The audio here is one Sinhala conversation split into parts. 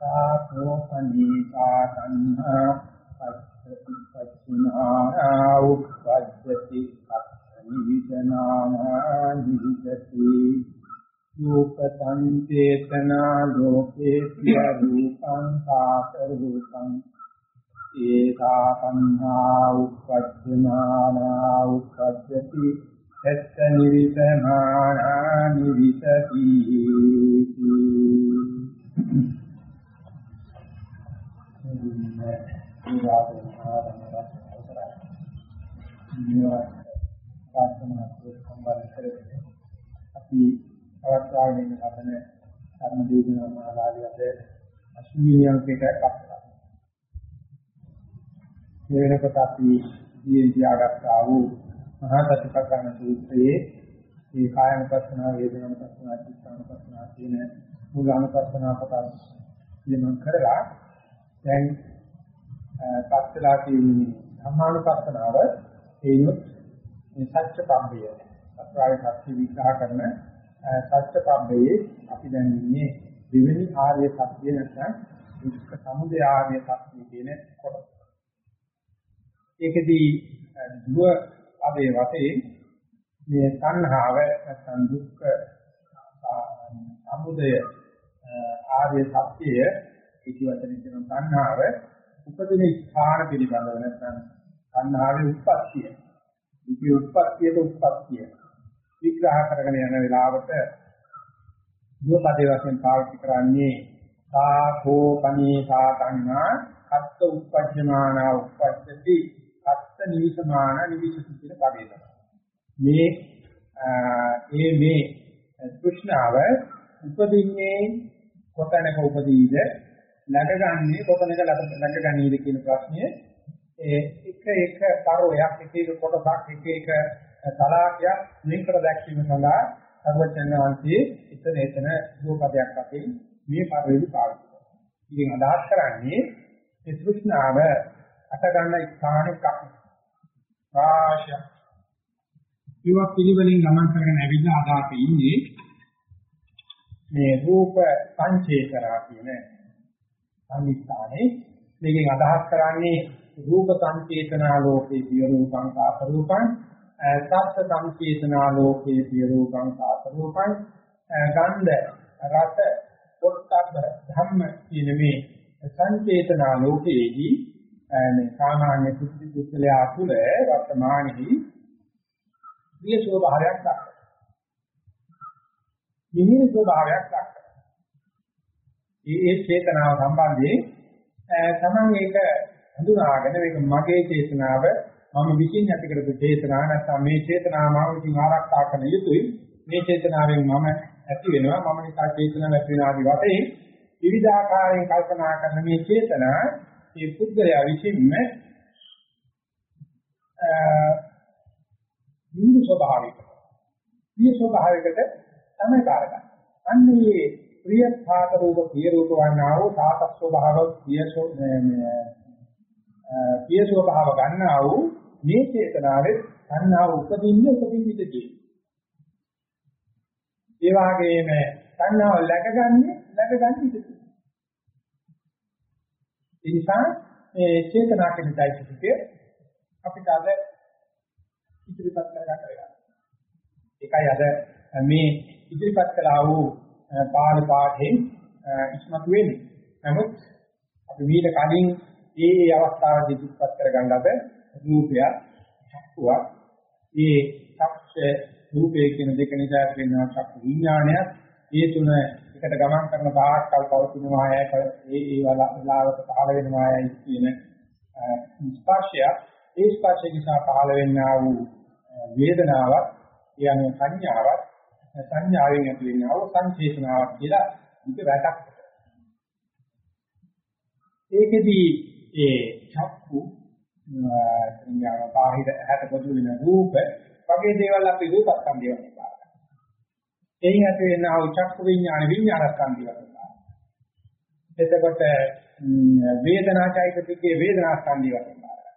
සාතෝ පනීතා සංඝා පච්චිනානා උප්පජ්ජති නිවිදනානා නිවිදති රූපං චේතනා ලෝකේ පිය රූපං සාත රූපං ඒකා සංඝා උප්පජ්ජනානා උප්පජ්ජති අපි අවස්ථාවෙන් හදන ධර්ම දේශනා මාලාවේ අද අසුමියන්කයට පස්සලා. මේ වෙනකොට අපි දීන් තියාගත්තා වූ මහා සතිපට්ඨාන සූත්‍රයේ මේ කායන පස්සනා වේදනා පස්සනා චිත්තාන පස්සනා කියන මූලාන පස්සනා කොටස් කියනවා කරලා දැන් පස්සලා කියන්නේ ධම්මානුපස්සනාව ඒනොත් මේ සත්‍ය පබ්බය සත්‍යය සත්‍ය විග්‍රහ කරන සත්‍ය පබ්බයේ අපි දැන් ඉන්නේ දෙවෙනි ආර්ය සත්‍ය නැත්නම් දුක්ඛ සමුදය ආර්ය සත්‍ය කියන කොටස. ඒකදී දුව අපේ වශයෙන් මේ සංහාව නැත්නම් දුක්ඛ සමුදය ආර්ය සත්‍යය ඉති වචනේ කියන සංහාව උපදින ස්ථාන පිළිබඳව නැත්නම් සංහාවේ උත්පත්තිය. ඉති උත්පත්තියද උත්පත්තිය. විග්‍රහ කරගෙන යන වෙලාවට දුපදේ වශයෙන් පාවිච්චි කරන්නේ සාඛෝ පනීසා තණ්හා අත්ත උපජ්ජමානා උපජ්ජති අත්ත නිවිසමාන නිවිසති කියන පදේ තමයි. මේ ඒ මේ කෘෂ්ණාව උපදින්නේ කොතැනක උපදීද ළඟගන්නේ කොතනක ළඟගන්නේද කියන ප්‍රශ්නය ඒ එක එක පරෝයක් එක එක කොටසක් එක එක තලාකයක් මේකට දැක්වීම සඳහා සර්වඥ වහන්සේ එතන එතන දුපදයක් අපේ මේ පරිදි පාවිච්චි කරනවා. ඉතින් අදහස් කරන්නේ මේ තෘෂ්ණාව අට ගන්න ස්ථානික රාශිය. ඒවා පිළිවෙලින් ගමන් කරගෙන ඇවිල්ලා අද අපි ඉන්නේ මේ රූප සංචේතරා කියන සංවිස්ථානේ මේකෙන් අදහස් කරන්නේ රූප සංචේතනා ලෝකේ සිය රූපං සාත රූපං සත්ත්‍ය සංචේතනා ලෝකේ සිය රූපං සාත රූපං ගන්ධ රස පොට්ටබ්බ ධම්ම කියන මේ සංචේතනා ලෝකයේදී මේ සාමාන්‍ය කුසි කුසලයා තුළ වර්තමානයේ ප්‍රිය ස්වභාවයක් දක්වනවා. මිනිස් ස්වභාවයක් දක්වනවා. මේ ඒ චේතනාව සම්බන්ධයෙන් තමන් ඒක හඳුනාගෙන මේක මගේ චේතනාව මම විශ්ින් ඇති කරපු චේතනාව නැත්නම් මේ චේතනාව මම විසින් ආරක්ෂා කරන යුතුයි. මේ චේතනාවෙන් මම ඇති වෙනවා. මම නිසා චේතනාව ඇති වෙන ආදි වශයෙන් විවිධාකාරයෙන් කල්පනා කරන මේ චේතනා මේ පුද්ගලයා විසින්ම නිදි ස්වභාවික ප්‍රිය ස්වභාවිකට තමයි කාරකයි අන්නේ ප්‍රිය සාත රූප ප්‍රිය රූප වන්නා වූ සාත ස්වභාව ප්‍රියසෝ ප්‍රිය ස්වභාව ගන්නා වූ මේ චේතනාවේ සංනාව උපදින්නේ උපදින්නේදී ඒ වගේම සංනාව läගගන්නේ läගගන්නේ ඉතින්. ඒ නිසා මේ චේතනා කියන চৈতසිකය අපිට අද ඉදිරිපත් කරගන්න වෙනවා. ඒකයි අද මේ ඉදිරිපත් කළා වූ පාළි පාඨයෙන් ඉස්මතු වෙන්නේ. නමුත් අපි මීට කලින් ඒ ඒ අවස්ථාවේදී ඉදිරිපත් කරගන්න ලද රූපය චක්කුව ඒ චක්ෂ රූපය කියන දෙක නිසා වෙනවා චක්කු විඥානය ඒ තුන එකට ගමන් කරන තාක්කල් පවතිනවා යයි ඒ ඒ වලාවට පහළ වෙනවා යයි කියන ස්පර්ශය ඒ ස්පර්ශය නිසා පහළ වෙන්නා වූ වේදනාවක් කියන්නේ සංඥාවක් සංඥාවෙන් ඇති වෙනා වූ සංචේතනාවක් කියලා මේක වැටක්. ඒකෙදී ඒ චක්කු සංඥාව බාහිර ඇහැට පොදු වෙන රූප වගේ දේවල් අපි රූපස්කන්ධය වශයෙන් බලනවා. එයින් ඇති වෙන ආ චක්කු විඥාන විඥානස්කන්ධය වශයෙන් බලනවා. එතකොට වේදනාචෛතසිකයේ වේදනාස්කන්ධය වශයෙන් බලනවා.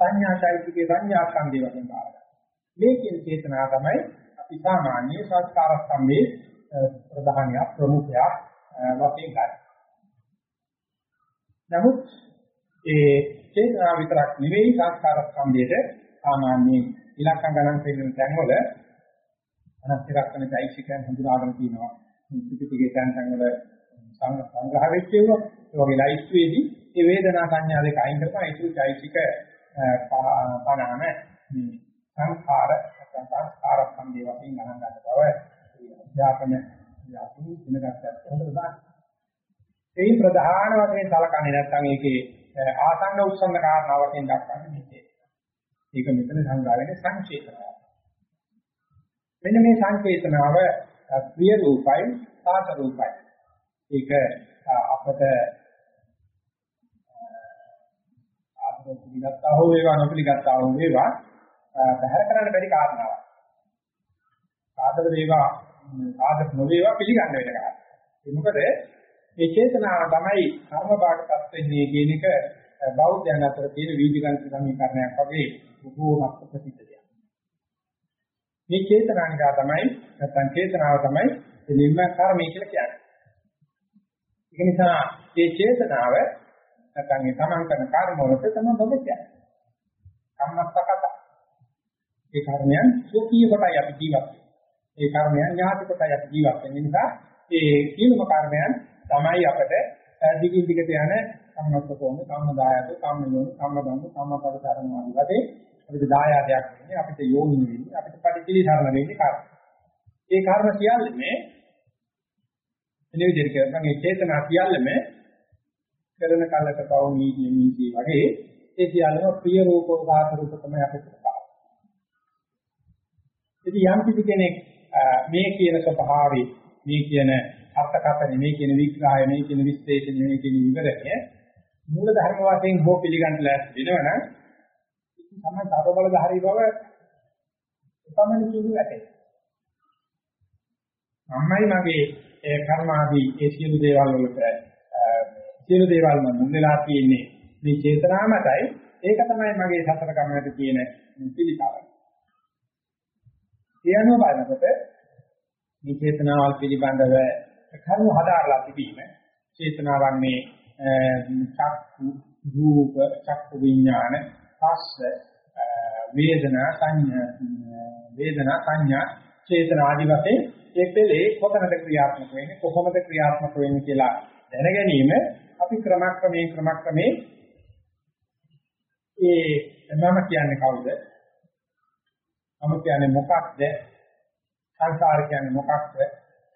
සංඥාචෛතසිකයේ සංඥාස්කන්ධය වශයෙන් බලනවා. මේ කියන චේතනාව තමයි ඉතාමාන්‍ය සංස්කාර සම්මේ ප්‍රධානිය ප්‍රමුඛය වශයෙන් ගන්න. නමුත් ඒ චේතනා විතරක් නෙවෙයි සංස්කාර සම්මේද සාමාන්‍ය ඉලක්කම් ගණන් දෙන්න තැන්වල අනස්තිකක් වෙන දෛශිකයන් හඳුනාගෙන තියෙනවා. පිටිපිටේ තැන් තැන්වල සංග්‍රහ වෙච්ච ඒවා ඒ වගේ ලයිස්ට්වේදී ඒ වේදනා සංඥා දෙක අයින් කරපුවා ඒකයි චෛතික පනාම සංඛාර සංස්කාර සම්බේ වශයෙන් ගණන් ගන්න බව අධ්‍යාපන යටි ඉගෙනගත්තත් හොඳට දාන්න. ඒ ප්‍රධාන වශයෙන් සලකන්නේ නැත්නම් ඒකේ ආසන්න උත්සන්න කාරණා වශයෙන් දක්වන්නේ මේකේ. ඒක මෙතන සංග්‍රහ වෙන්නේ සංචේතනාව. මෙන්න මේ සංචේතනාව ප්‍රිය රූපයි සාත රූපයි. ඒක අපට ආත්ම පිළිගත්තා හෝ වේවා නොපිළිගත්තා හෝ වේවා බහැර කරන්න බැරි කාරණාවක්. සාධක වේවා සාධක නොවේවා පිළිගන්න වෙන කාරණා. ඒ මොකද මේ චේතනාව තමයි කර්ම බාටපත් වෙන්නේ කියන එක බෞද්ධයන් අතර තියෙන වීදිකන්ත සමීකරණයක් වගේ බොහෝමත් ප්‍රසිද්ධ දෙයක්. මේ චේතනානිකා තමයි නැත්නම් චේතනාව තමයි දෙලින්ම කර්මය කියලා කියන්නේ. ඒක නිසා මේ චේතනාව නැත්නම් මේ තමන් කරන කර්ම වලට තමයි ඔබ කියන්නේ. කම්මස්සකත. ඒ කර්මයන් සෝකීය කොටයි අපි ජීවත් වෙන්නේ. ඒ කර්මයන් ඥාති කොටයි අපි ජීවත් වෙන නිසා ඒ සියලුම කර්මයන් තමයි අපට දිගින් දිගට යන සම්මතකෝම කම්මදායක කම්මයෝන කම්මබන්ධ කම්මපදතරණ ආදී වශයෙන් අපිට දායාදයක් වෙන්නේ අපිට යෝනි වෙන්නේ අපිට පරිපිලිසරණ වෙන්නේ කර්ම. ඒ කර්ම සියල්ලම එනේ විදිහට කරනවා මේ චේතනා සියල්ලම කරන කලක පවු නීතිය නීතිය වගේ ඒ සියල්ලම ප්‍රිය රූපෝ සාත රූප තමයි අපිට පාන. ඉතින් යම් කිසි කෙනෙක් මේ කියන ස්වභාවයේ මේ කියන අර්ථකථන මේ කියන විග්‍රහය මේ කියන විශ්ලේෂණය මේ කියන විවරණය මූල ධර්ම වශයෙන් හෝ පිළිගන්න ලෑස්ති වෙනවනම් තමයි සර්වබල ධාරී බව එපමණ කියු ඇතේ. මමයි මගේ ඒ කර්මාදී ඒ සියලු දේවල් වලට සියලු දේවල් මම මුල් වෙලා තියෙන්නේ මේ චේතනාව මතයි ඒක තමයි මගේ සතර කමකට තියෙන පිළිකාව. ඒ අනුව බලනකොට මේ චේතනාවල් පිළිබඳව කරුණු හදාarලා තිබීම චේතනාවන් මේ චක්කු රූප චක්කු විඥාන පස්ස වේදනා සංඥා වේදනා සංඥා චේතනා ආදි වශයෙන් ඒ පෙළේ කොතනද ක්‍රියාත්මක වෙන්නේ කොහොමද ක්‍රියාත්මක වෙන්නේ කියලා දැන ගැනීම අපි ක්‍රමක්‍රමයෙන් ක්‍රමක්‍රමයෙන් ඒ මම කියන්නේ කවුද? මම කියන්නේ මොකක්ද? සංසාර කියන්නේ මොකක්ද?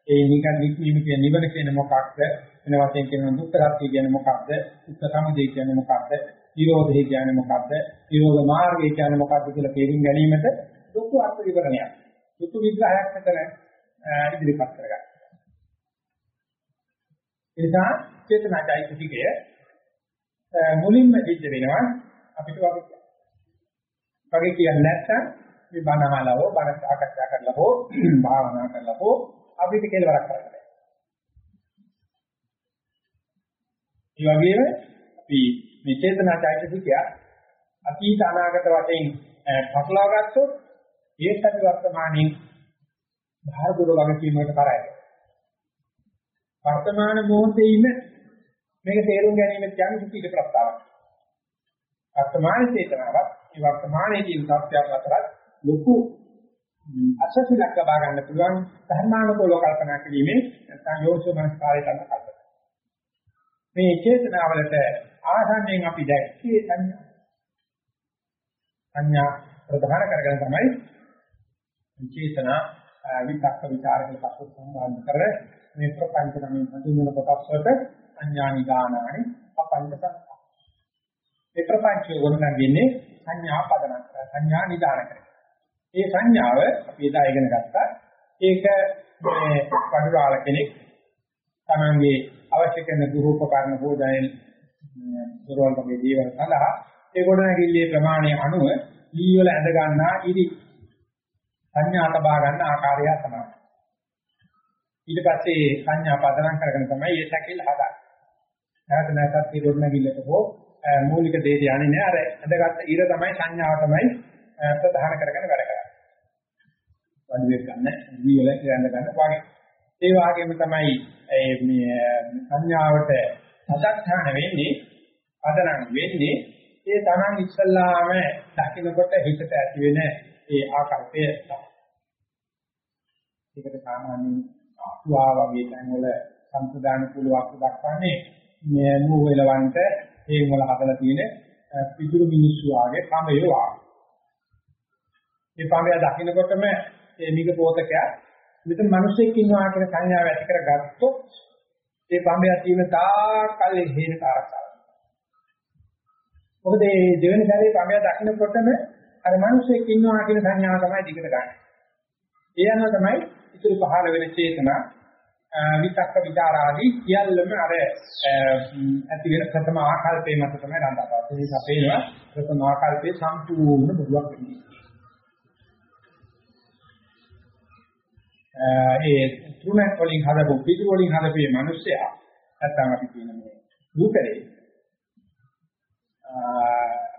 ඒ නිකන් නික්මීම කියන නිවන කියන්නේ මොකක්ද? වෙන වශයෙන් කියන දුක්ඛ සත්‍ය කියන්නේ මොකක්ද? දුක්ඛ සමුදය කියන්නේ මොකක්ද? නිරෝධය කියන්නේ මොකක්ද? නිරෝධ මාර්ගය කියන්නේ මොකක්ද කියලා තේරුම් ගැනීමට දුක්ඛ අර්ථ විවරණයක්. දුක්ඛ විග්‍රහයක් මෙතන ඉදිරිපත් කරගන්න. ඒ නිසා චේතනාචෛතසිකය මුලින්ම සිද්ධ වෙනවා අපිට වගේ. වගේ කියන්නේ නැත්නම් මේ බණ අහලා හෝ බණ සාකච්ඡා කරලා හෝ භාවනා කරලා හෝ අපිට කෙලවරක් කරගන්න. ඒ වගේම අපි මේ චේතනා චෛතසිකය අතීත අනාගත වශයෙන් පටලවා ගත්තොත් ඒත් අපි වර්තමානයේ භාර දුර වගකීම් වලට කරයි. වර්තමාන මොහොතේ ඉන්න මේක තේරුම් ගැනීම කියන්නේ සුපිට ප්‍රස්තාවක්. වර්තමාන චේතනාවක් මේ වර්තමානයේ තියෙන සත්‍යයක් අතරත් ලොකු අසසිලක් ලබා ගන්න පුළුවන් ධර්මානුකූලව කල්පනා කිරීමෙන් නැත්නම් යෝසෝ මනස්කාරය කරන කල්පනා. මේ චේතනාවලට ආසන්නයෙන් අපි දැක්කේ සංඥා. සංඥා ප්‍රධාන කරගෙන තමයි චේතනා විතක්ක ਵਿਚාරකල පසු සම්බන්ධ කර මේ ප්‍රපංච නම් හඳුන්වන කොටස් වලට අඥානි දානානි අපංච සංස්කාර. මේ ප්‍රපංචය වුණාගින්නේ සංඥා පදනක් සංඥා නිදාන කරේ. මේ සංඥාව අපි එදා ඉගෙන ගත්තා. ඒක මේ පඩුරාල කෙනෙක් තමන්ගේ අවශ්‍ය කරන ගෘහෝපකරණ භෝජනයේ දොරවල් වගේ දේවල් සඳහා ඒ ගොඩනැගිල්ලේ ප්‍රමාණය අනුව ලී වල ඇඳ ගන්නා ඉරි සංඥා තබා ගන්න ආකාරය තමයි. ඊට පස්සේ සංඥා පදනම් කරගෙන තමයි ඒ සැකෙල්ල හදාගන්නේ. නැවත නැවතත් මේ ගොඩනැගිල්ලට හෝ මූලික දෙයට යන්නේ නැහැ. අර ඇඳගත්ත ඉර තමයි සංඥාව තමයි ප්‍රධාන කරගෙන වැඩ කරන්නේ. වඩුවෙක් ගන්න, දී වල ඉරඳ ගන්න වගේ. ඒ වගේම තමයි මේ සංඥාවට සදක්ෂාන වෙන්නේ, පදනම් වෙන්නේ ඒ තමන් ඉස්සල්ලාම දකින්නකොට හිතට ඇති වෙන ඒ ආකල්පය තමයි. ඒකට සාමාන්‍යයෙන් අතුවා වගේ තැන්වල සම්ප්‍රදාන කුලයක් දක්වන්නේ මේ නූ වෙලවන්ට ඒ වල හදලා තියෙන පිටුරු මිනිස්සු ආගේ පඹය වාගේ. මේ පඹය දකින්නකොටම මේ මිග පොතකයා මෙතන මිනිස්සෙක් ඉන්නවා කියන සංඥාව ඇති කරගත්තොත් ඒ පඹය තියෙන තාකල් හේන කාරකා. මොකද මේ දෙවෙනි සැරේ පඹය දකින්නකොටම අර මිනිස්සෙක් ඉන්නවා කියන සංඥාව තමයි දිගට ගන්න. ඒ අනුව තමයි ඉතුරු පහළ වෙන චේතනා විතක්ක විචාර ආදී සියල්ලම අර ඇති වෙන ප්‍රථම ආකල්පේ මත තමයි රඳාපවතින. ඒක අපේනවා ප්‍රථම ආකල්පේ සම්පූර්ණ බොරුවක් වෙන්නේ. ඒ තුනක් වලින් හදපු පිටු වලින් හදපු මේ මිනිස්සයා නැත්තම් අපි කියන මේ රූපේ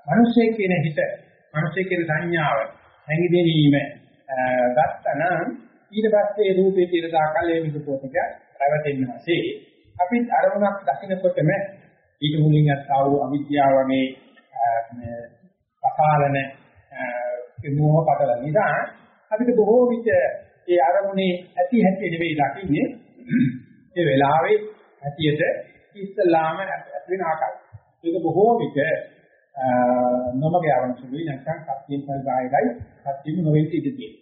මිනිස්සේ කියන හිත මිනිස්සේ කියන සංඥාව හැඟිදෙනීම ගත්තනම් ඊට පස්සේ රූපේ තියෙන දාකල් ඒ විදු පොතක රැවටෙන්නවාසේ අපිත් අරමුණක් දකිනකොටම ඊට මුලින් අත්තා වූ අවිද්‍යාව වගේ මේ අපාලන මොහ පටල නිසා අපිට බොහෝ විට ඒ අරමුණේ ඇති හැටි නෙවෙයි දකින්නේ ඒ වෙලාවේ ඇතියට ඉස්සලාම ඇති වෙන ආකාරය. ඒක බොහෝ විට නොමග යවන සුළුයි නැත්නම් සත්‍යයෙන් පරිගායයි සත්‍යෙම නොවෙන්න ඉඩ තියෙනවා.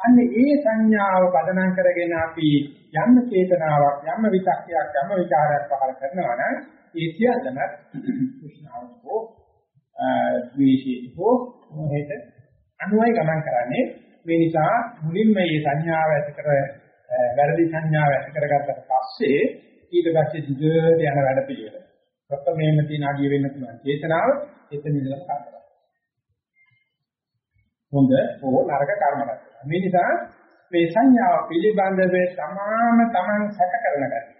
අන්න ඒ සංඥාව පදනම් කරගෙන අපි යම් චේතනාවක් යම් විචක්තියක් යම් විචාරයක් පහල කරනවා නම් ඒ සියල්ලම කුෂ්ණාවෝ ද්වේෂී හෝ මොහෙට අනුයි ගමන් කරන්නේ මේ නිසා මුලින්ම මේ සංඥාව ඇති කර වැරදි සංඥාව ඇති කරගත්තට පස්සේ ඊට පස්සේ දිගට යන වැඩ පිළිවෙල. ප්‍රථමයෙන්ම තියෙන අඩිය වෙන්න පුළුවන් චේතනාව එතන ඉඳලා කරනවා. හොඳ හෝ නරක කර්ම රැස් මේ නිසා මේ සංඥාව පිළිබඳව තමාම තමන් සැක කරන ගැටි.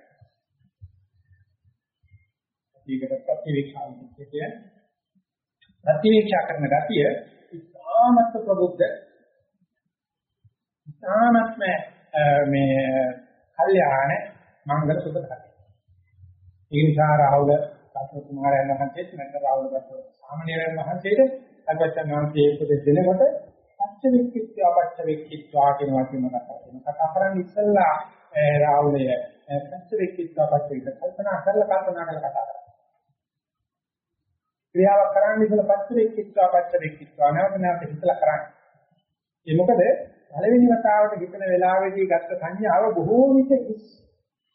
ඒකට ප්‍රතිවේක්ෂා විදිහට ප්‍රතිවේක්ෂා කරන ගැතිය ඉතාමත් ප්‍රබුද්ධ ඉතාමත් මේ කල්යාණ මංගල සුබ කරයි. ඒ නිසා රාහුල සත්‍ය කුමාරයන් වහන්සේත් නැත්නම් රාහුල ගත සාමාන්‍යයන් වහන්සේට අල්පචනාන්තයේ උපදෙස් දෙනකොට පච්ච වික්කිත්ව අපච්ච වික්කිත්වා කියන වචන මතක් කරගන්න. කතා කරන්නේ ඉස්සල්ලා රාහුලය පච්ච වික්කිත්ව අපච්ච වික්කිත්ව කල්පනා කරලා කල්පනා කරලා කතා කරා. ක්‍රියාව කරන්නේ ඉතල පච්ච වික්කිත්ව අපච්ච වික්කිත්වා නැවත නැවත හිතලා කරන්නේ. ඒ මොකද පළවෙනි වතාවට හිතන වෙලාවේදී ගත්ත සංඥාව බොහෝ විට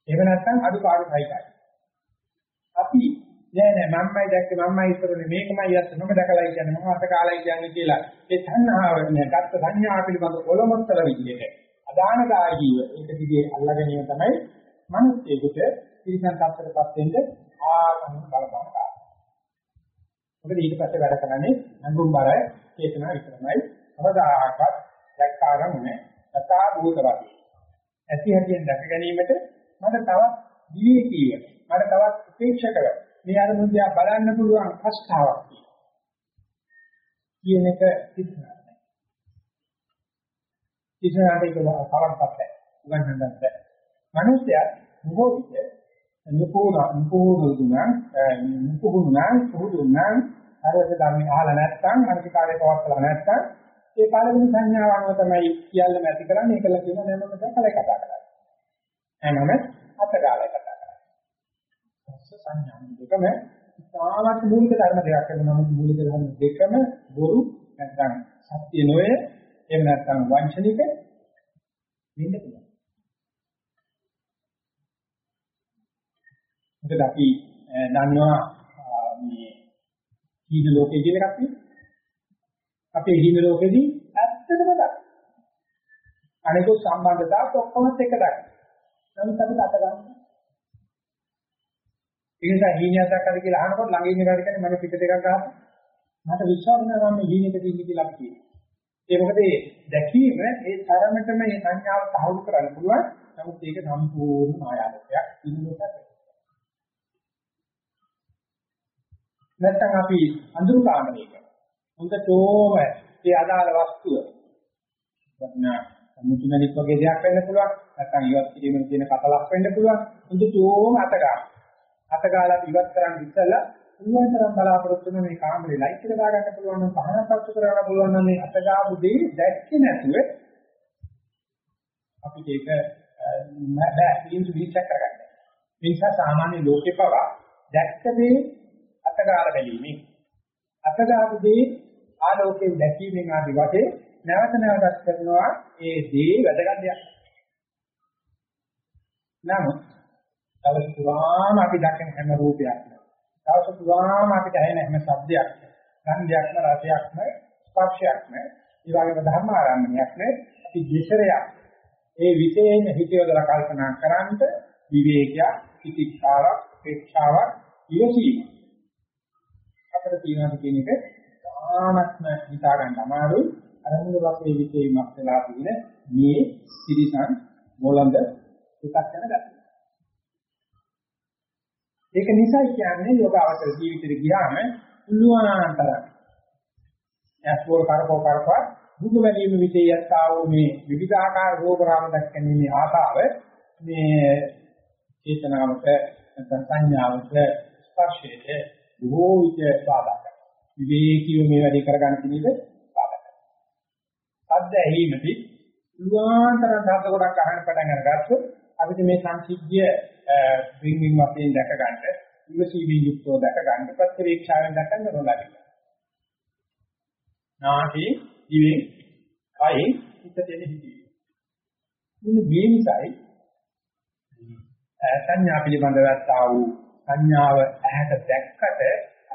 එහෙම නැත්නම් අඩුපාඩු සහිතයි. අපි නෑ නෑ මම්මයි දැක්කේ මම්මයි ඉස්සරනේ මේකමයි යත් මම දැකලා කියන්නේ මම අත කාලයි කියන්නේ කියලා ඒ සංහාව නැගත්ත සංඥා පිළිබඳ කොළමොත්තර විදිහට අදානදායීව ඒක දිගේ අල්ලා ගැනීම තමයි මිනිස්සෙකුට පිරිසන් තත්ත්වයටපත් වෙන්න ආගම බලපාන කාරණා. මොකද ඊට පස්සේ වැඩ කරන්නේ අඟුම් බරයි චේතනා විතරමයි. අවදාහකත් දැක්කාරමුනේ සතා භූතවාදී. ඇති හැටියෙන් දැක ගැනීමට මට තවත් විවේකීව මට තවත් උපේක්ෂකව මේ අරමුණ දිහා බලන්න පුළුවන් අවස්ථාවක් කියන එක සිද්ධා. ඉස්සරහට ඒක කවක්වත් උගන්වන්නත් බැහැ. මිනිස්යා බොහෝ විට නිපෝන නිපෝනුනා නිපෝනුනා පුදුනා අරද ධර්ම අහලා නැත්නම් අනිකාරේ පවත්ලා නැත්නම් ඒ පළවෙනි සංඥාව අනුව තමයි සියල්ලම ඇති කරන්නේ ඒකල කියන නෑම දැකලා කතා කරන්නේ. හැමම අතගාලා කතා සංඥා දෙකම ඉතාමත් මූලික ධර්ම දෙකක් වෙනවා නමුත් මූලික ධර්ම දෙකම බොරු නැත්නම් සත්‍ය නොවේ එහෙම නැත්නම් වංචනික වෙන්න පුළුවන්. මොකද අපි දන්නවා මේ හීන ලෝකයේ කියන එකක් තියෙනවා. අපේ හීන ලෝකෙදී ඇත්තටම දකින්න. අනිකුත් සම්බන්ධතාවත් ඔක්කොමත් එක දකින්න. නමුත් අපි අත ගන්න ඒ නිසා හීනයක් දැක්කද කියලා අහනකොට ළඟින් ඉන්න කෙනෙක් මගේ පිට දෙකක් ගහලා මට විශ්වාස නැහැ මම හීනෙක ඉන්නේ කියලා අපි කියනවා. ඒ මොකද ඒ දැකීම ඒ තරමටම මේ සංඥාව තහවුරු කරන්න පුළුවන්. නමුත් ඒක සම්පූර්ණ මායාවයක් ඉන්නකොට. නැත්තම් අපි අඳුරු කාමරයක හොඳටම ඒ අදාළ වස්තුව වත්නා මුතුමැණික් වගේ දෙයක් වෙන්න පුළුවන් නැත්නම් ඉවත් කිරීමෙන් තියෙන කතලක් වෙන්න පුළුවන් හොඳටම අත ගන්න. අත ගාලා ඉවත් කරන් ඉස්සලා පුළුවන් තරම් බලාපොරොත්තු වෙන මේ කාමරේ ලයිට් එක දාගන්න පුළුවන් නම් පහනක් පත්තු කරගන්න පුළුවන් නම් මේ අත ගාපු දේ දැක්කේ නැතුව අපිට ඒක බෑ ඉන්ටු විචක් කරගන්න. මේ නිසා සාමාන්‍ය ලෝකේ පවා දැක්ක දේ අත ගාලා බැලීමෙන් අත ගාපු දේ ආලෝකයෙන් දැකීමෙන් ආදි වශයෙන් නැවත නැවතත් කරනවා ඒ දේ වැදගත් දෙයක්. නමුත් දවස් පුරාම අපි දකින හැම රූපයක්ම දවස් පුරාම අපිට ඇහෙන හැම ශබ්දයක්ම ගන්ධයක්ම රසයක්ම ස්පර්ශයක්ම ඒ වගේම ධර්ම ආරම්භයක්ම අපි දෙසරයක් ඒ විශේෂ හිතේවදලා කල්පනා කරන්ට විවේකයක් පිටික්ෂාවක් ප්‍රේක්ෂාවක් ඉවසීම අපිට තියෙනවා කියන එක තාමත්ම හිතා ගන්න අමාරුයි අරමුණු වශයෙන් විශේෂමක් වෙලා තියෙන මේ සිරිසන් මොළඳ එකක් යන ගැටලුව. ඒක නිසා කියන්නේ යෝගාවචර ජීවිතේ ගියාම පුළුවන්තර ඇස්වල කරකෝ කරකවා බුදු වැලීම විශේෂයක් ආවෝ මේ විවිධාකාර රෝග රාම දක්කන්නේ ආතාව මේ චේතනාවට නැත්නම් සංඥාවට ස්පර්ශයට බොහෝ විට බාධා කරනවා. විවේකීව මේ වැඩේ කරගන්න කෙනෙක් ශබ්ද ඇහිීමදී පුළුවන්තරම් ශබ්ද ගොඩක් අහන්න පටන් අරගත්තොත් අපිට මේ සංසිද්ධිය වින්වින් වශයෙන් දැක ගන්න, ඉවසීමෙන් යුක්තව දැක ගන්න, ප්‍රතිවීක්ෂාවෙන් දැක ගන්න ඕනලයි. නාහි, දිවෙන්, කයින් හිතට එන හිතේ. මෙන්න මේ නිසායි සංඥා පිළිබඳව ආ වූ සංඥාව ඇහැට දැක්කට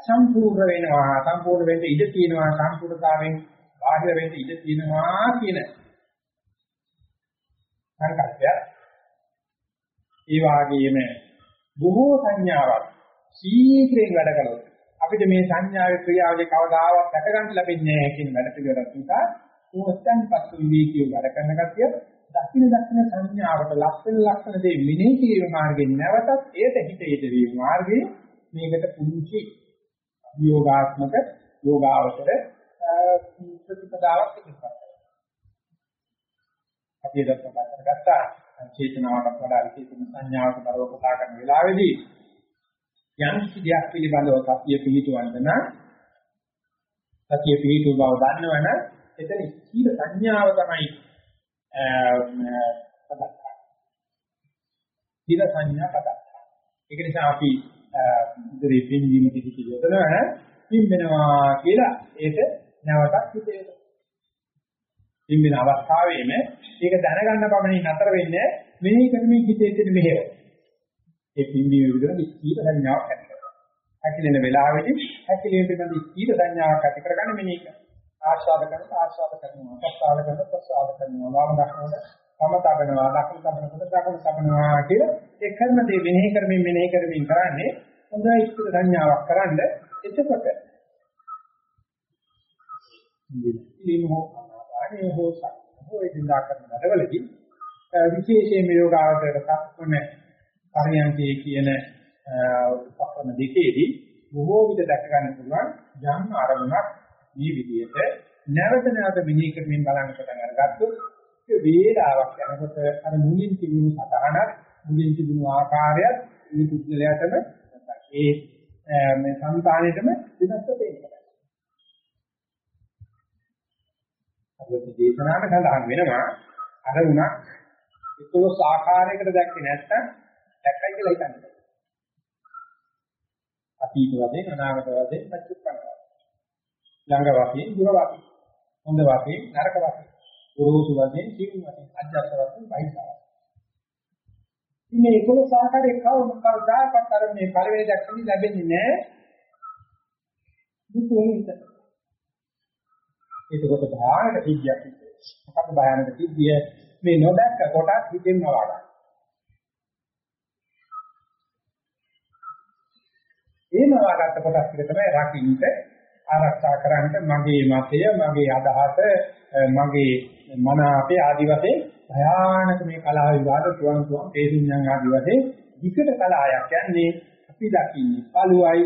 අසම්පූර්ණ වෙනවා. සම්පූර්ණ වෙන්න ඉඩ තියෙනවා. සම්පූර්ණතාවෙන් බාහිර වෙන්න ඉඩ තියෙනවා කියන සංකල්පය. ඒ වගේම බොහෝ සංඥාවක් සීක්‍රයෙන් වැඩ කළොත් අපිට මේ සංඥාවේ ක්‍රියාවලිය කවදාවත් දැක ගන්න ලැබෙන්නේ නැහැ කියන වැඩ පිළිවෙලක් නිසා උත්සන් පසු විවේකීව වැඩ කරන කතිය දක්ෂින දක්ෂින සංඥාවට ලක්ෂණ ලක්ෂණ දෙය මිනේ කිරීම මාර්ගයෙන් නැවතත් ඒට හිත යෙදවීම මාර්ගයේ මේකට පුංචි යෝගාත්මක යෝගාවචර ප්‍රතිපදාවක් ඉදිරිපත් අපි දක්වා ගත්තා චේතනාවට වඩා විශේෂ සංඥාවට බරව කතා කරන වෙලාවේදී යම් කිසියක් පිළිබඳව සතිය පිහිටවන්න නම් සතිය පිහිටුව බව දන්නවනම් එතන ස්ථීර සංඥාව තමයි පදක්ක. ස්ථීර සංඥා පදක්ක. ඒක නිසා අපි ඉදිරි පින්වීම කිසි යොදනවා පින්වෙනවා කියලා ඒක නැවතත් හිතේ. පින්වෙන අවස්ථාවේම ඒක දැනගන්න පමණින් නතර වෙන්නේ මෙහි කරමින් හිතේ තියෙන මෙහෙව. ඒ පින්වීම විදිහට ස්ථීර සංඥාවක් ඇති කරගන්න. හැකිලෙන වෙලාවෙදී හැකිලෙන පිළිබඳ ස්ථීර සංඥාවක් ඇති කරගන්න මෙනෙහි කරනවා. ආස්වාද කරනවා ආස්වාද කරනවා ප්‍රසආද කරනවා ප්‍රසආද කරනවා වාම දක්නකොට තම තබනවා දකුණු තබනකොට දකුණු තබනවා කියලා ඒ කර්ම දේ මෙනෙහි කරමින් මෙනෙහි කරමින් කරන්නේ හොඳ ඉස්තර සංඥාවක් කරන්ඩ එතකොට. ඉලිම හෝ ආනේ හෝ සක්හෝ එදිනා කරන වැඩවලදී විශේෂයෙන්ම යෝගාවචරයට සක්මන පරියන්කේ කියන උපක්‍රම දෙකේදී බොහෝ විට දැක ගන්න පුළුවන් යම් ආරමුණක් මේ විදිහට නැවත නැවත මෙහි කරමින් බලන්න පටන් අරගත්තොත් ඒ වේලාවක් යනකොට අර මුලින් තිබුණු සතහනක් මුලින් තිබුණු ආකාරයත් මේ පුද්ගලයාටම ඒ මේ සංතානෙටම වෙනස්ව පේනවා. අද දේශනාවට සඳහන් වෙනවා අරුණක් 11 ආකාරයකට දැක්කේ නැත්තම් දැක්කයි කියලා හිතන්නේ. අතීත වශයෙන් අනාගත වශයෙන් පච්චුප්පන්න. ළඟ වශයෙන් දුර වශයෙන් හොඳ වශයෙන් නරක වශයෙන් ගුරුසු වශයෙන් සිව් වශයෙන් අධ්‍යාත්ම වශයෙන් බහිසාව. මේ 11 ආකාරයේ කවම කවදාකවත් අර මේ පරිවේද දක්වන්නේ ලැබෙන්නේ නැහැ. දුකේ හිත. ඒකකොට භයානක සිද්ධියක් තිබෙනවා. මොකක්ද භයානක සිද්ධිය? මේ නොදැක්ක කොටස් හිතෙන් නවාගන්න. එහෙම වාගත්ත කොටස් ටික තමයි රකින්න ආරක්ෂා කරන්න මගේ මතය මගේ අදහස මගේ මන අපේ ආදි වශයෙන් භයානක මේ කලාව විවාද තුවන් තුවන් තේරුම්යන් ආදි වශයෙන් විකට කලාවක් කියන්නේ අපි දකින්නේ. පළුවයි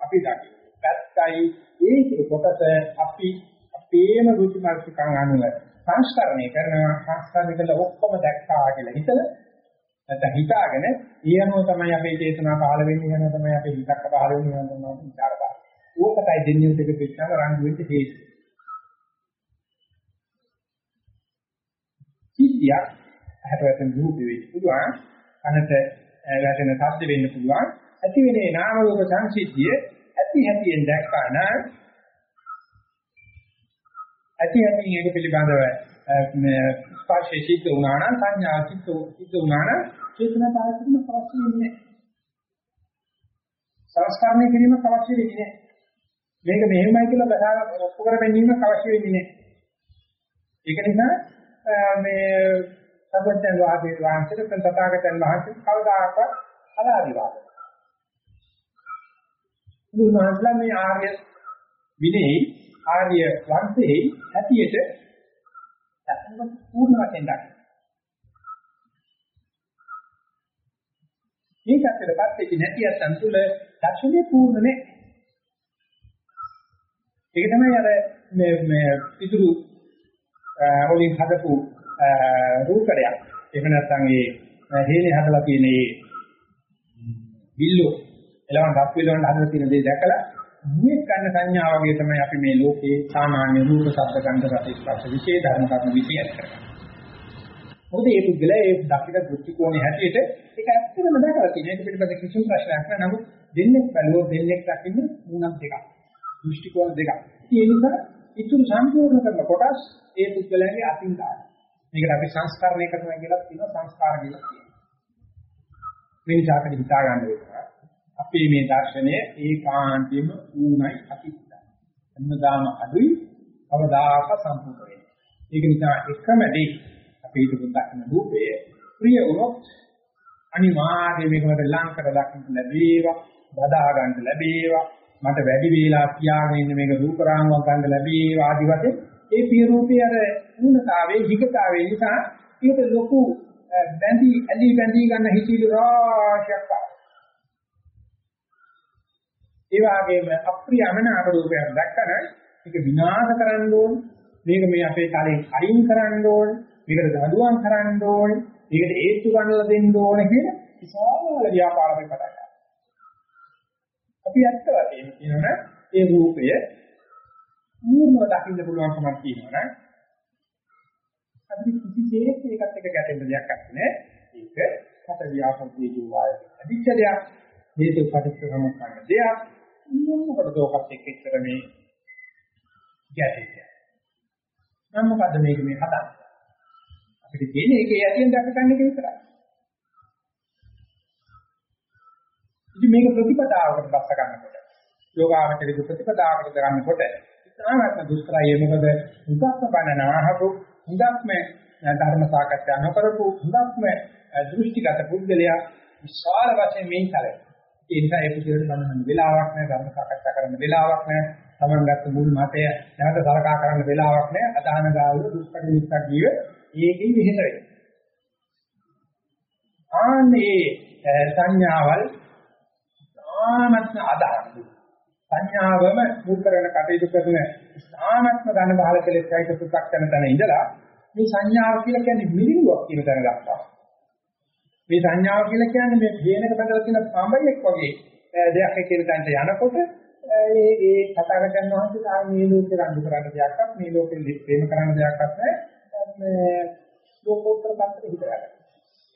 අපි දකින්නේ. පැත්තයි. ඒ කොටස අපි අපේම රුචි මාර්ගිකයන් අනුව සංස්කරණය කරනවා. සංස්කරණය කළ ඔක්කොම දැක්කා කියලා හිතලා නැත්නම් හිතාගෙන ඒ අනුව තමයි අපේ චේතනා පහළ වෙන්නේ යනවා තමයි අපේ හිතක් පහළ වෙන්නේ යනවා තමයි විචාර පහළ. ඕකටයි දෙන්නේ දෙක පිටතම රණ්ඩු වෙච්ච හේතු. සිද්ධියක් ඇහැට වැටෙන රූප වෙන්න පුළුවන් කනට වැටෙන ශබ්ද වෙන්න පුළුවන්. ඇති වෙනේ නාම රූප සංසිද්ධිය ඇති හැටියෙන් දැක්කා නම් ඇති හැටියෙන් ඒක පිළිබඳව ස්පර්ශය සිද්ධ වුණා නම් සංඥා සිද්ධ සිද්ධ වුණා නම් චේතනා පාරකිරීම අවශ්‍ය වෙන්නේ සංස්කරණය කිරීම අවශ්‍ය වෙන්නේ මේක මෙහෙමයි කියලා බසාර ඔප්පු කර ගැනීමක් අවශ්‍ය වෙන්නේ නැහැ. ඒක නිසා මේ සර්වඥ වාදී වහන්සේ තථාගතයන් වහන්සේ කවදාකවත් අලාදිවාද. උන්වහන්සේලා මේ ආර්ය විනේයි ආර්ය වංශයේ ඇතියට සම්පූර්ණ පූර්ණ වශයෙන් දක්වනවා. මේක අපිටපත් වෙච්ච නැති අතන් තුල දර්ශනේ පූර්ණ නැහැ. ඒක තමයි අර මේ මේ පිටුරු වලින් හදපු රූපකයක්. එහෙම නැත්නම් ඒ හේනේ හදලා තියෙන ඒ බිල්ලෝ එලවන් රත් විලවන් හදලා තියෙන දේ දැකලා මුවේ ගන්න සංඥා වගේ තමයි අපි මේ ලෝකේ සාමාන්‍ය රූප, ශබ්ද, ගන්ධ, රස, ස්පර්ශ විශේෂ ධර්ම කර්ම විශේෂ කරගන්නවා. මොකද මේ පුද්ගලයා ඒ දකින දෘෂ්ටි කෝණේ හැටියට ඒක ඇත්තටම දැකලා තියෙන. ඒක පිළිබඳ කිසිම ප්‍රශ්නයක් නැහැ. නමුත් දෙන්නේ බැලුවොත් දෙන්නේ දකින්නේ මූණක් දෙකක්. දෘෂ්ටි කෝණ දෙකක්. ඒ නිසා ඉතුරු සම්පූර්ණ කරන කොටස් ඒ පුද්ගලයාගේ අතින් ගන්න. මේකට අපි සංස්කරණය කරනවා කියලා කියනවා සංස්කාර කියලා කියනවා. මේ නිසා අපිට හිතා ගන්න වෙනවා. අපේ මේ දර්ශනය ඒකාන්තයෙන්ම ඌණයි අතිත්තයි. අන්නදාම අදුයි අවදාක සම්පූර්ණ වෙනවා. ඒක නිසා එකම දේ අපේ හිතේ දක්න රූපය ප්‍රිය වුණොත් අනිවාර්යයෙන් මේක මට ලං කර දක්නට ලැබේවා, බදා ගන්න ලැබේවා, මට වැඩි වේලා තියාගෙන ඉන්න මේක රූප රාමුවක් ගන්න ලැබේවා ආදි වශයෙන් ඒ පිය රූපේ අර ඌනතාවේ විගතාවේ නිසා ඒකට ලොකු බැඳි ඇලි බැඳි ගන්න හිතිලු රාශියක් ආවා. ඒ වගේම අප්‍රියමන ආරෝපයක් දැක්කම ඒක විනාශ කරන්න ඕන. මේක මේ අපේ තලෙන් අයින් කරන්න ඕන. මේකට දඩුවම් කරන්න ඕන. මේකට ඒත්තු ගන්නලා දෙන්න ඕන කියන විශාල ව්‍යාපාරයක් පටන් ගන්නවා. අපි ඇත්ත වශයෙන්ම කියනවනේ ඒ රූපය පූර්ණව දකින්න පුළුවන්කමක් තියෙනවනේ අපිට කිසිසේත් ඒකත් එක්ක ගැටෙන්න දෙයක් නැහැ. ඒක කට ව්‍යාපෘතිය ජීවාය. අදිච්ච දෙයක් හේතු පරිස්සම කරන දෙයක් මොනකටද ඔකත් එක්ක ඉතර මේ ගැටෙන්නේ. නම් මොකද්ද මේක මේ හදන්නේ? අපිට තියෙන්නේ ඒකේ යටින් දැක ගන්න එක විතරයි. ඉතින් මේක ප්‍රතිපදාවකට බස්ස ගන්නකොට යෝගාවචරික ප්‍රතිපදාවකට ගන්නකොට ඉතාමත්ම දුෂ්කරයි මොකද හුඟක්ම බණනාහපු හුඟක්ම ධර්ම සාකච්ඡා නොකරපු හුඟක්ම දෘෂ්ටිගත පුද්ගලයා විශාල වශයෙන් මේ තරයි. ඒ නිසා ඒ පුද්ගලයාට බණන වෙලාවක් නැහැ ධර්ම සාකච්ඡා කරන්න වෙලාවක් නැහැ තමන් ගත්ත මුල් මතය නැවත සලකා කරන්න වෙලාවක් නැහැ අදහන ගාවල දුෂ්කර විස්තර ජීව ඒකෙන් විහිද වෙනවා. ආන්නේ සංඥාවල් සාමත්ම අදහන සංඥාවම මුල් කරගෙන කටයුතු කරන ස්ථානත්ම ධන බහල කෙලෙස් සහිත පු탁 කරන තැන ඉඳලා මේ සංඥාව කියලා කියන්නේ මිලිඟුවක් කියන තැන ගත්තා. මේ සංඥාව කියලා කියන්නේ මේ හේනක බඳලා තියෙන පඹයක් වගේ දෙයක් කියන තැනට යනකොට ඒ ඒ කතාගතයන් වහන්සේ ආ මේ ලෝකේ රණ්ඩු කරන්න දෙයක්වත් මේ ලෝකෙ ප්‍රේම කරන්න දෙයක්වත් නැහැ. මේ ලෝකෝත්තර පැත්තට හිතලා.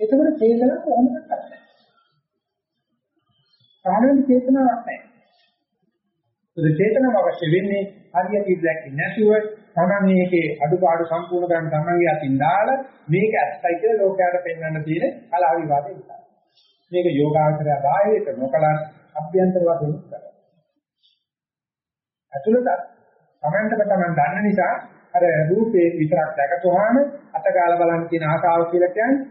එතකොට චේතන කොහොමද කරන්නේ? සාමාන්‍ය චේතනාවක් නැහැ. ඒ චේතනාව අවශ්‍ය වෙන්නේ හරියට ඉඳලා නැතුව තමන් මේකේ අඩුපාඩු සම්පූර්ණ කරන් තමන්ගේ අතින් දාලා මේක ඇත්තයි කියලා ලෝකයට පෙන්වන්න තියෙන කලාව විවාදේ නිසා. මේක යෝගාචරය බාහිරට නොකලන් අභ්‍යන්තර වශයෙන් කරනවා. අතුලත තමන්ටම තමන් දන්න නිසා අර රූපේ විතරක් දැකපුවාම අතගාලා බලන්න තියෙන ආසාව කියලා කියන්නේ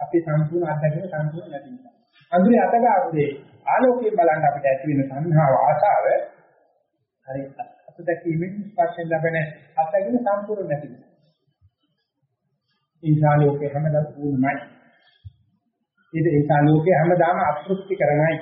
අපි සම්පූර්ණ අත්දැකීම සම්පූර්ණ නැති නිසා. අඳුරේ අතගාවුනේ ආලෝකයෙන් බලන්න අපිට ඇති වෙන සංහාව ආසාව හරි අත්දැකීමෙන් ස්පර්ශයෙන් ලැබෙන අත්දැකීම සම්පූර්ණ නැති වෙනවා. ඉන්සා ලෝකේ හැමදාම වුණයි. ඒ ඉන්සා ලෝකේ හැමදාම අතෘප්ති කරනයි.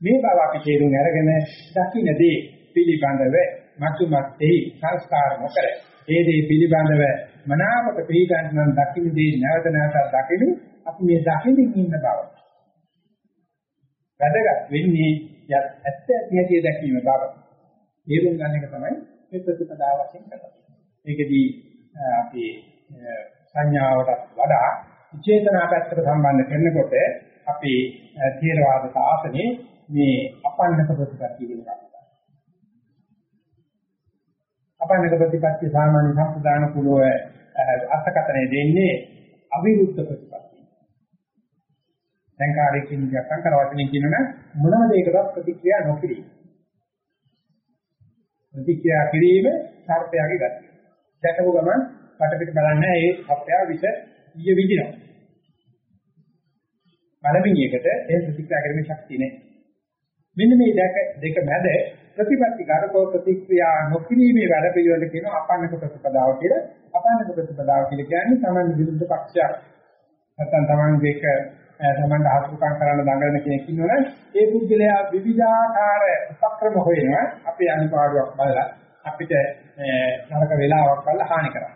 මේ බව අපි තේරුම් අරගෙන දකින්නේ පිළිබඳව මතු මතේ සංස්කාර නොකර ඒ දේ පිළිබඳව මනාවක පිළිගන්න නම් දකින්නේ නැවත නැවත දකිනු අපි මේ දකින්න ඉන්න බව. වැදගත් වෙන්නේ යත් ඇත්ත ඇති දැකීම බව. තේරුම් ගන්න එක තමයි මේ ප්‍රතිපදාව වශයෙන් කරන්නේ. ඒකදී අපි සංඥාවට වඩා චේතනා පැත්තට සම්බන්ධ කරනකොට අපි තේරවාද සාසනේ මේ අපන්නක ප්‍රතිපත්තිය කියන එක. අපන්නක ප්‍රතිපත්තිය සාමාන්‍ය සම්ප්‍රදාන කුලව අර්ථකථනය දෙන්නේ අවිරුද්ධ ප්‍රතිපත්තිය. සංකාරයෙන් සංකාර වචනේ කියනවනේ මොනම දෙයකටත් ප්‍රතික්‍රියා නොකිරීම. ප්‍රතික්‍රියා කිරීම සර්පයාගේ ගතිය. දැකපු ගමන් පිටපිට බලන්නේ ඒ සර්පයා විස ඊය විදිනවා. බලමිනියකට ඒ ප්‍රතික්‍රියා කිරීමේ ශක්තිය නැහැ. මෙන්න මේ දෙක දෙක මැද ප්‍රතිපත්ති කරකෝ ප්‍රතික්‍රියා නොකිරීමේ වැඩ පිළිවෙල කියන අපන්නක ප්‍රතිපදාව කියලා. අපන්නක ප්‍රතිපදාව කියලා කියන්නේ තමන් විරුද්ධ පක්ෂයක් නැත්නම් තමන් දෙක තමන් ආත්මකම් කරන්න දඟලන කෙනෙක් ඉන්නවනේ ඒ පුද්ගලයා විවිධාකාර උපක්‍රම හොයනවා අපේ අනුපාඩුවක් බලලා අපිට නරක වෙලාවක් බලලා හානි කරා.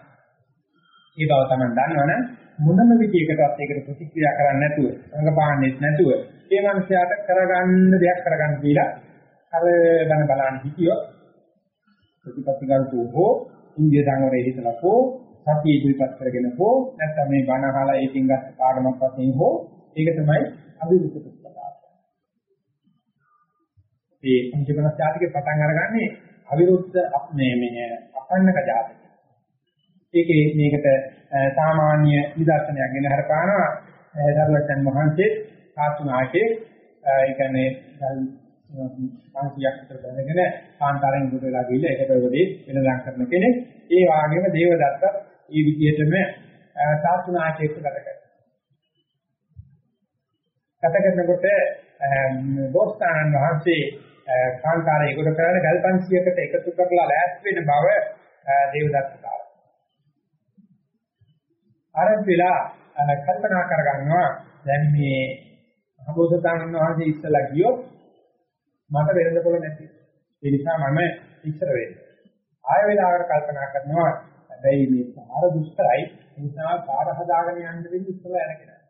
ඒ බව තමන් දන්නවනේ මොනම විදියකටවත් ඒකට ප්‍රතික්‍රියා කරන්නේ නැතුව රඟපාන්නේ නැතුව ඒ මනුස්සයාට කරගන්න දෙයක් කරගන්න කියලා අර බන බලන්න හිතියොත් ප්‍රතිපත්තිගරුකෝ හෝ ඉන්දිය සංවරයේ හිතලා හෝ සතිය ඉදිරිපත් කරගෙන හෝ නැත්නම් මේ බණ අහලා ඒකින් ගන්න පාඩමක් වශයෙන් හෝ ඒක තමයි අභිරුද්ධ ප්‍රතිපදාව. මේ පංචකන ජාතිකේ පටන් අරගන්නේ අවිරුද්ධ මේ මේ අපන්නක ජාතික. ඒකේ මේකට සාමාන්‍ය නිදර්ශනයක් ගෙන හරපානවා දරුවචන් වහන්සේ සාතුනාකේ ඒ කියන්නේ 500ක් විතර දැනගෙන කාන්තාරෙන් දුර වෙලා ගිහිල්ලා ඒක ප්‍රවදී වෙනදම් කරන කෙනෙක්. ඒ වාගේම දේවදත්තත් මේ විදිහටම සාතුනාකේක ගත කරනවා. ගත කරනකොට බෝසතාණන් වහන්සේ කාන්තාරය ඒකට කරන ගල් 500කට එකතු කරලා ලෑස්ති වෙන බව දේවදත්ත කාලේ. ආරම්භ වෙලා කල්පනා කරගන්නවා දැන් මේ අබෝධතාණන් වහන්සේ ඉස්සලා ගියොත් මට වෙනද පොළ නැති. ඒ නිසා මම ඉස්සර වෙන්නේ. ආය වේලාවකට කල්පනා කරනවා හැබැයි මේ පාර දුෂ්කරයි ඒ නිසා පාර හදාගෙන යන්න වෙන්නේ ඉස්සලා යනකෙන. ඒ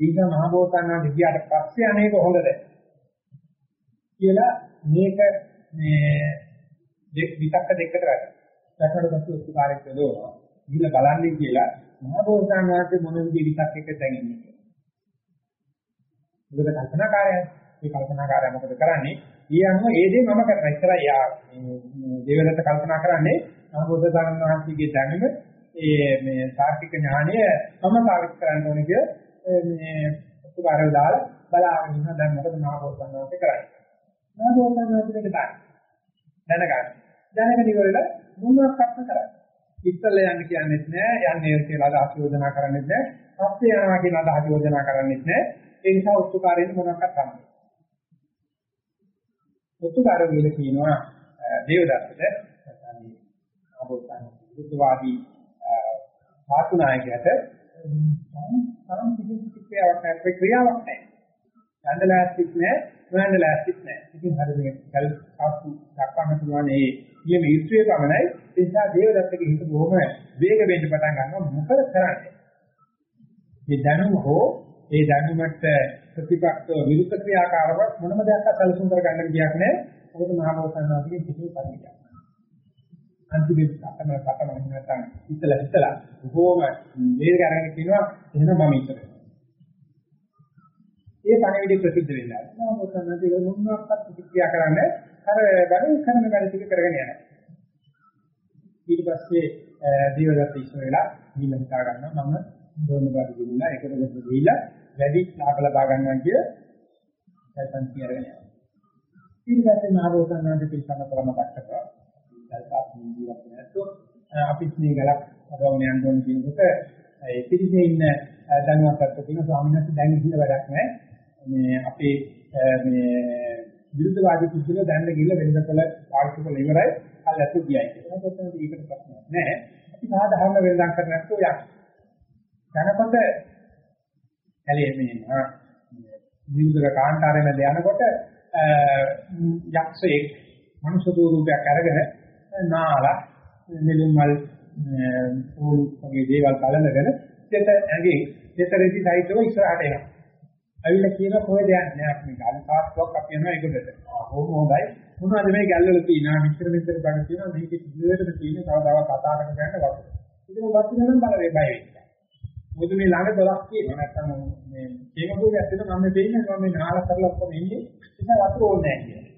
නිසා මහබෝසතාණන් වහන්සේ ගියාට පස්සේ අනේක හොඳද කියලා මේක මේ දෙක් විතක්ක දෙකට වැඩ. දැක්කට පස්සේ උත්කාරයක් දෙනවා. ගිහලා බලන්නේ කියලා මහබෝසතාණන් වහන්සේ මොන විදිහේ විතක් එක දැන් ඉන්නේ. මොකද කල්පනාකාරයයි. මේ කල්පනාකාරය මොකද කරන්නේ? ඊ අනුව ඒ දේ මම කරනවා. ඉතරයි යා මේ දේවදත්ත කල්පනා කරන්නේ සම්බුද්ධ වහන්සේගේ දැනුම ඒ මේ සාර්ථක ඥානය මම පාවිච්චි කරන්න ඕනේ කිය මේ උපකාරය දාලා බලාගෙන ඉන්න දැන් මොකද මහබෝසත් වහන්සේ කරන්නේ. මහබෝසත් වහන්සේට දාන්න. දැනගන්න. දැනගෙන ඉවරලා මොනවාක්වත් කරන්නේ. ඉස්සල්ල යන්න කියන්නේත් නෑ යන්නේ කියලා අදහස් යෝජනා කරන්නේත් නෑ පස්සේ යනවා කියන අදහස් යෝජනා කරන්නේත් නෑ ඒ නිසා ඔත්තුකාරයෙන් මොනවක්වත් ගන්න. ඔත්තුකාර වල කියනවා දේවදත්තට නැත්නම් අබෝතන බුද්ධවාදී සාතුනායකයට සම් කිසි ක්‍රියාවක් නැහැ ක්‍රියාවක් නැහැ. ඡන්දලාස්තික් නැහැ, නොයන්දලාස්තික් නැහැ. ඉතින් හරි මේ කල් ආපු දක්වන්න පුළුවන් ඒ කියන යුක්තිය පමණයි ඒ නිසා දේවදත්තගේ හිත බොහොම වේග වෙන්න පටන් ගන්නවා මොකද කරන්නේ? මේ දැනුම හෝ ඒ දැනුමට ප්‍රතිපක්ෂ විරුද්ධ ක්‍රියාකාරව මොනම දෙයක් සැලසුම් කරගන්න ගියක් නැහැ. මොකද මහබෝසත්ණන්ගේ කිසිම පරිණියක්. අන්තිමට තමයි පටම නැත්නම් ඉතලා ඉතලා බොහෝම වේග අරගෙන කියනවා එහෙනම් මම ඉතල. ඒ පණිවිඩ ප්‍රසිද්ධ වෙලා. මහබෝසත්ණන්ගේ මොනවාක්වත් ප්‍රතික්‍රියා කරන්නේ අර වැඩ කරන වැඩ ටික කරගෙන යනවා. ඊට පස්සේ දීවදත්ත ඉස්සර වෙලා ගිහින් හිතා ගන්නවා මම දෝන බඩ ගිහිල්ලා එකකට ගිහිල්ලා වැඩි ලාභ ලබා ගන්නවා කිය සයිපන් කියරගෙන යනවා. ඊට පස්සේ මහරෝසන්නාද පිළිසම කරම කට්ටක දැල්පාත් ජීවත් වෙනකොට අපිත් මේ ගලක් අරගෙන යන්න ඕන කියනකොට ඒ පිළිසේ ඉන්න දැනුවත් අත්තු කියන ස්වාමීන් වහන්සේ දැන් ඉන්න වැඩක් නැහැ. මේ අපේ මේ විරුද්ධවාදී කුසල දැන්න ගිහිල්ලා වෙනදකල පාවිච්චි කරලා ඉවරයි කල් ඇතු ගියයි කියලා. ඒකට ඒකට ප්‍රශ්නයක් නැහැ. අපි සාධාරණ වෙනදක් කරන්නේ නැත්නම් යක්. දැනකොට ඇලේ මේ විරුද්ධ කාන්තාරේ මැද යනකොට යක්ෂයෙක් මනුෂ්‍ය රූපයක් අරගෙන නාලා මෙලුම් මල් පොල් වගේ දේවල් කලඳගෙන දෙත ඇඟේ දෙතරේදී සයිතෝ ඉස්සරහට එනවා. ඇවිල්ලා කියන කොහෙද යන්නේ අපි ගල් පාස්වක් අපි යනවා ඒකට. ආ හොඳයි. මොනවද මේ ගැල්වල තියෙනවා මිත්‍ර මිත්‍ර බණ තියෙනවා මේක ඉදිරියටම තියෙන තව තව කතා කරන ගන්න වගේ. ඉතින් වස්තු නම් බලවේ බය වෙන්නේ. මොකද මේ ළඟ දොරක් තියෙනවා නැත්නම් මේ කේමකෝක ඇත්තට මම මේ දෙන්නේ මම මේ නාල කරලා ඔක්කොම ඉන්නේ ඒක වතුර ඕනේ නැහැ කියන්නේ.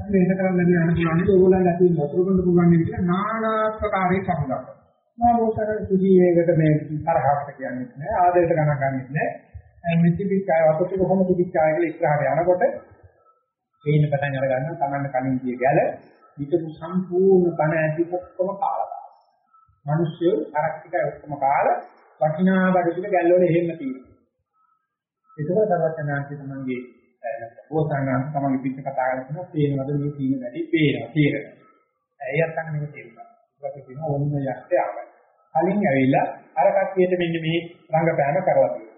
අපි වෙන කරන්නේ නැහැ අනිත් ඕගොල්ලන් ඇතුලේ වතුර බඳ පුළුවන් විදිහට නානා ප්‍රකාරයේ සමුදක්. නාමෝතර සුජීවයකට මේ තරහකට කියන්නේ නැහැ ආදරයට ගණන් ගන්නෙත් නැහැ. මිත්‍තිපිකාය වතුර කොහොමද පිටිකාය කියලා ඉස්සරහට යනකොට වේින පටන් අර ගන්නවා Tamanne කලින් කිය ගැල හිතපු සම්පූර්ණ කණ ඇති ඔක්කොම කාලා. මිනිස්සු ආරක්ෂිකයි ඔක්කොම කාලා වටිනා බඩ ටික ගැල්වල එහෙම තියෙනවා. ඒකවල සර්වඥාන්ති තමන්ගේ පොසංගාන් තමන්ගේ පිට කතා කරනවා තේනවද මේ තීන වැඩි පේනවා තේරෙනවා. ඇයිත් අන්න මේක තේරුණා. ඒකට කියනවා ඔන්න යක්ෂය ආවයි. කලින් ඇවිල්ලා අර කට්ටියට මෙන්න මේ රංගපෑම කරලා තියෙනවා.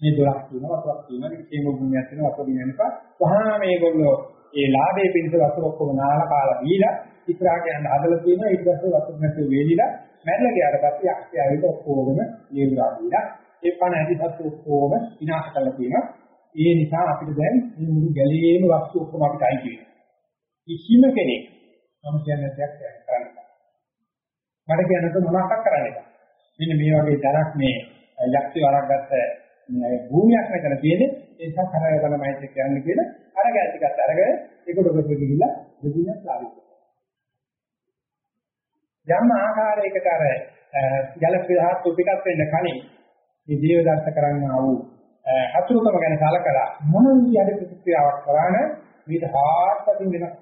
මේ දොරක් තියෙනවා වතුරක් තියෙනවා ඉතින් මොගුණයක් තියෙනවා වතුර දිනනපා වහා මේගොල්ලෝ ඒ ලාභයේ පිණිස වතුර ඔක්කොම නාලා කාලා දීලා ඉස්සරහට යන්න හදලා තියෙනවා ඊට පස්සේ වතුර නැතුව වේලිලා මැරලා ගියාට පස්සේ යක්ෂය ඇවිල්ලා ඔක්කොම නියුලා දීලා ඒ පණ ඇති සතු ඔක්කොම විනාශ කරලා තියෙනවා ඒ නිසා අපිට දැන් මේ මුළු ගැලේම වස්තු ඔක්කොම අපිට අයිති වෙනවා. කිසිම කෙනෙක් මම කියන්නේ දෙයක් කරන්න මට කියන්නත් මොනවක් කරන්නේ මෙන්න මේ වගේ තරක් මේ යක්ෂය වරක්ගත්ත භූමියක් මෙතන තියෙන්නේ. ඒ නිසා කරය බලමයි කියන්නේ කියලා අර ගැටිකට අරගෙන ඒක ඩොකට ගිහිල්ලා දෙදිනක් ආවිත් යම් ආකාරයකට අර ජල ප්‍රහාත් උපිටත් වෙන්න කලින් මේ දේව දර්ශ කරන්නා වූ හතුරුකම ගැන කලකලා මොන විදිහට ප්‍රතික්‍රියාවක් කරාන මේක හාත්පසින් වෙනස්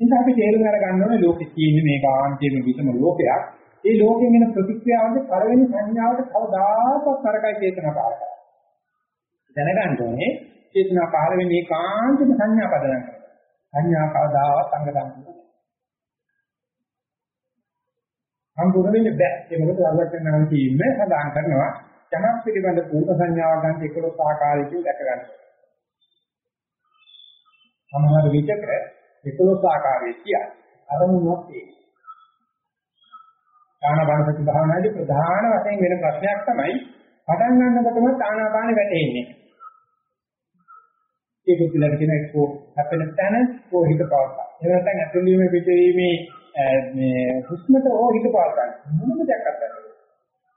නිසා අපි තේරුම් අරගන්න ඕනේ ලෝකෙ තියෙන මේ කාන්තියම විසම ලෝකයක්. ඒ ලෝකෙන් එන ප්‍රතික්‍රියාවන්ගේ පළවෙනි සංඥාවට කවදාකවත් කරකයි චේතනා පාරකයි. දැනගන්න ඕනේ චේතනා පහළ වෙන්නේ කාන්තික සංඥා පදනම් කරලා. සංඥා කවදාවත් අංග ගන්න සම්පූර්ණ වෙන්න බෑ. ඒ මොකද අරලක්ෂණාන් කියන්නේ සඳහන් කරනවා යමක් පිළිබඳ පූර්ණ සංඥාවක් ගන්න 11 ආකාරයකින් දැක ගන්න. සමහර විචක 11 ආකාරයේ කිය අරමුණක් තියෙනවා. ආනාපානසති භාවනාවේ ප්‍රධාන වශයෙන් වෙන ප්‍රශ්නයක් තමයි පටන් ගන්නකොටම ආනාපාන වැටෙන්නේ. ඒක පිළිබඳ කියන එක්කෝ හැපෙන තැන කොහිද පවත්තා. එහෙම නැත්නම් ඇතුළීමේ පිටවීමේ මේ හුස්මට ඕ හිත පාත්තන මොනම දෙයක් අත්දැක.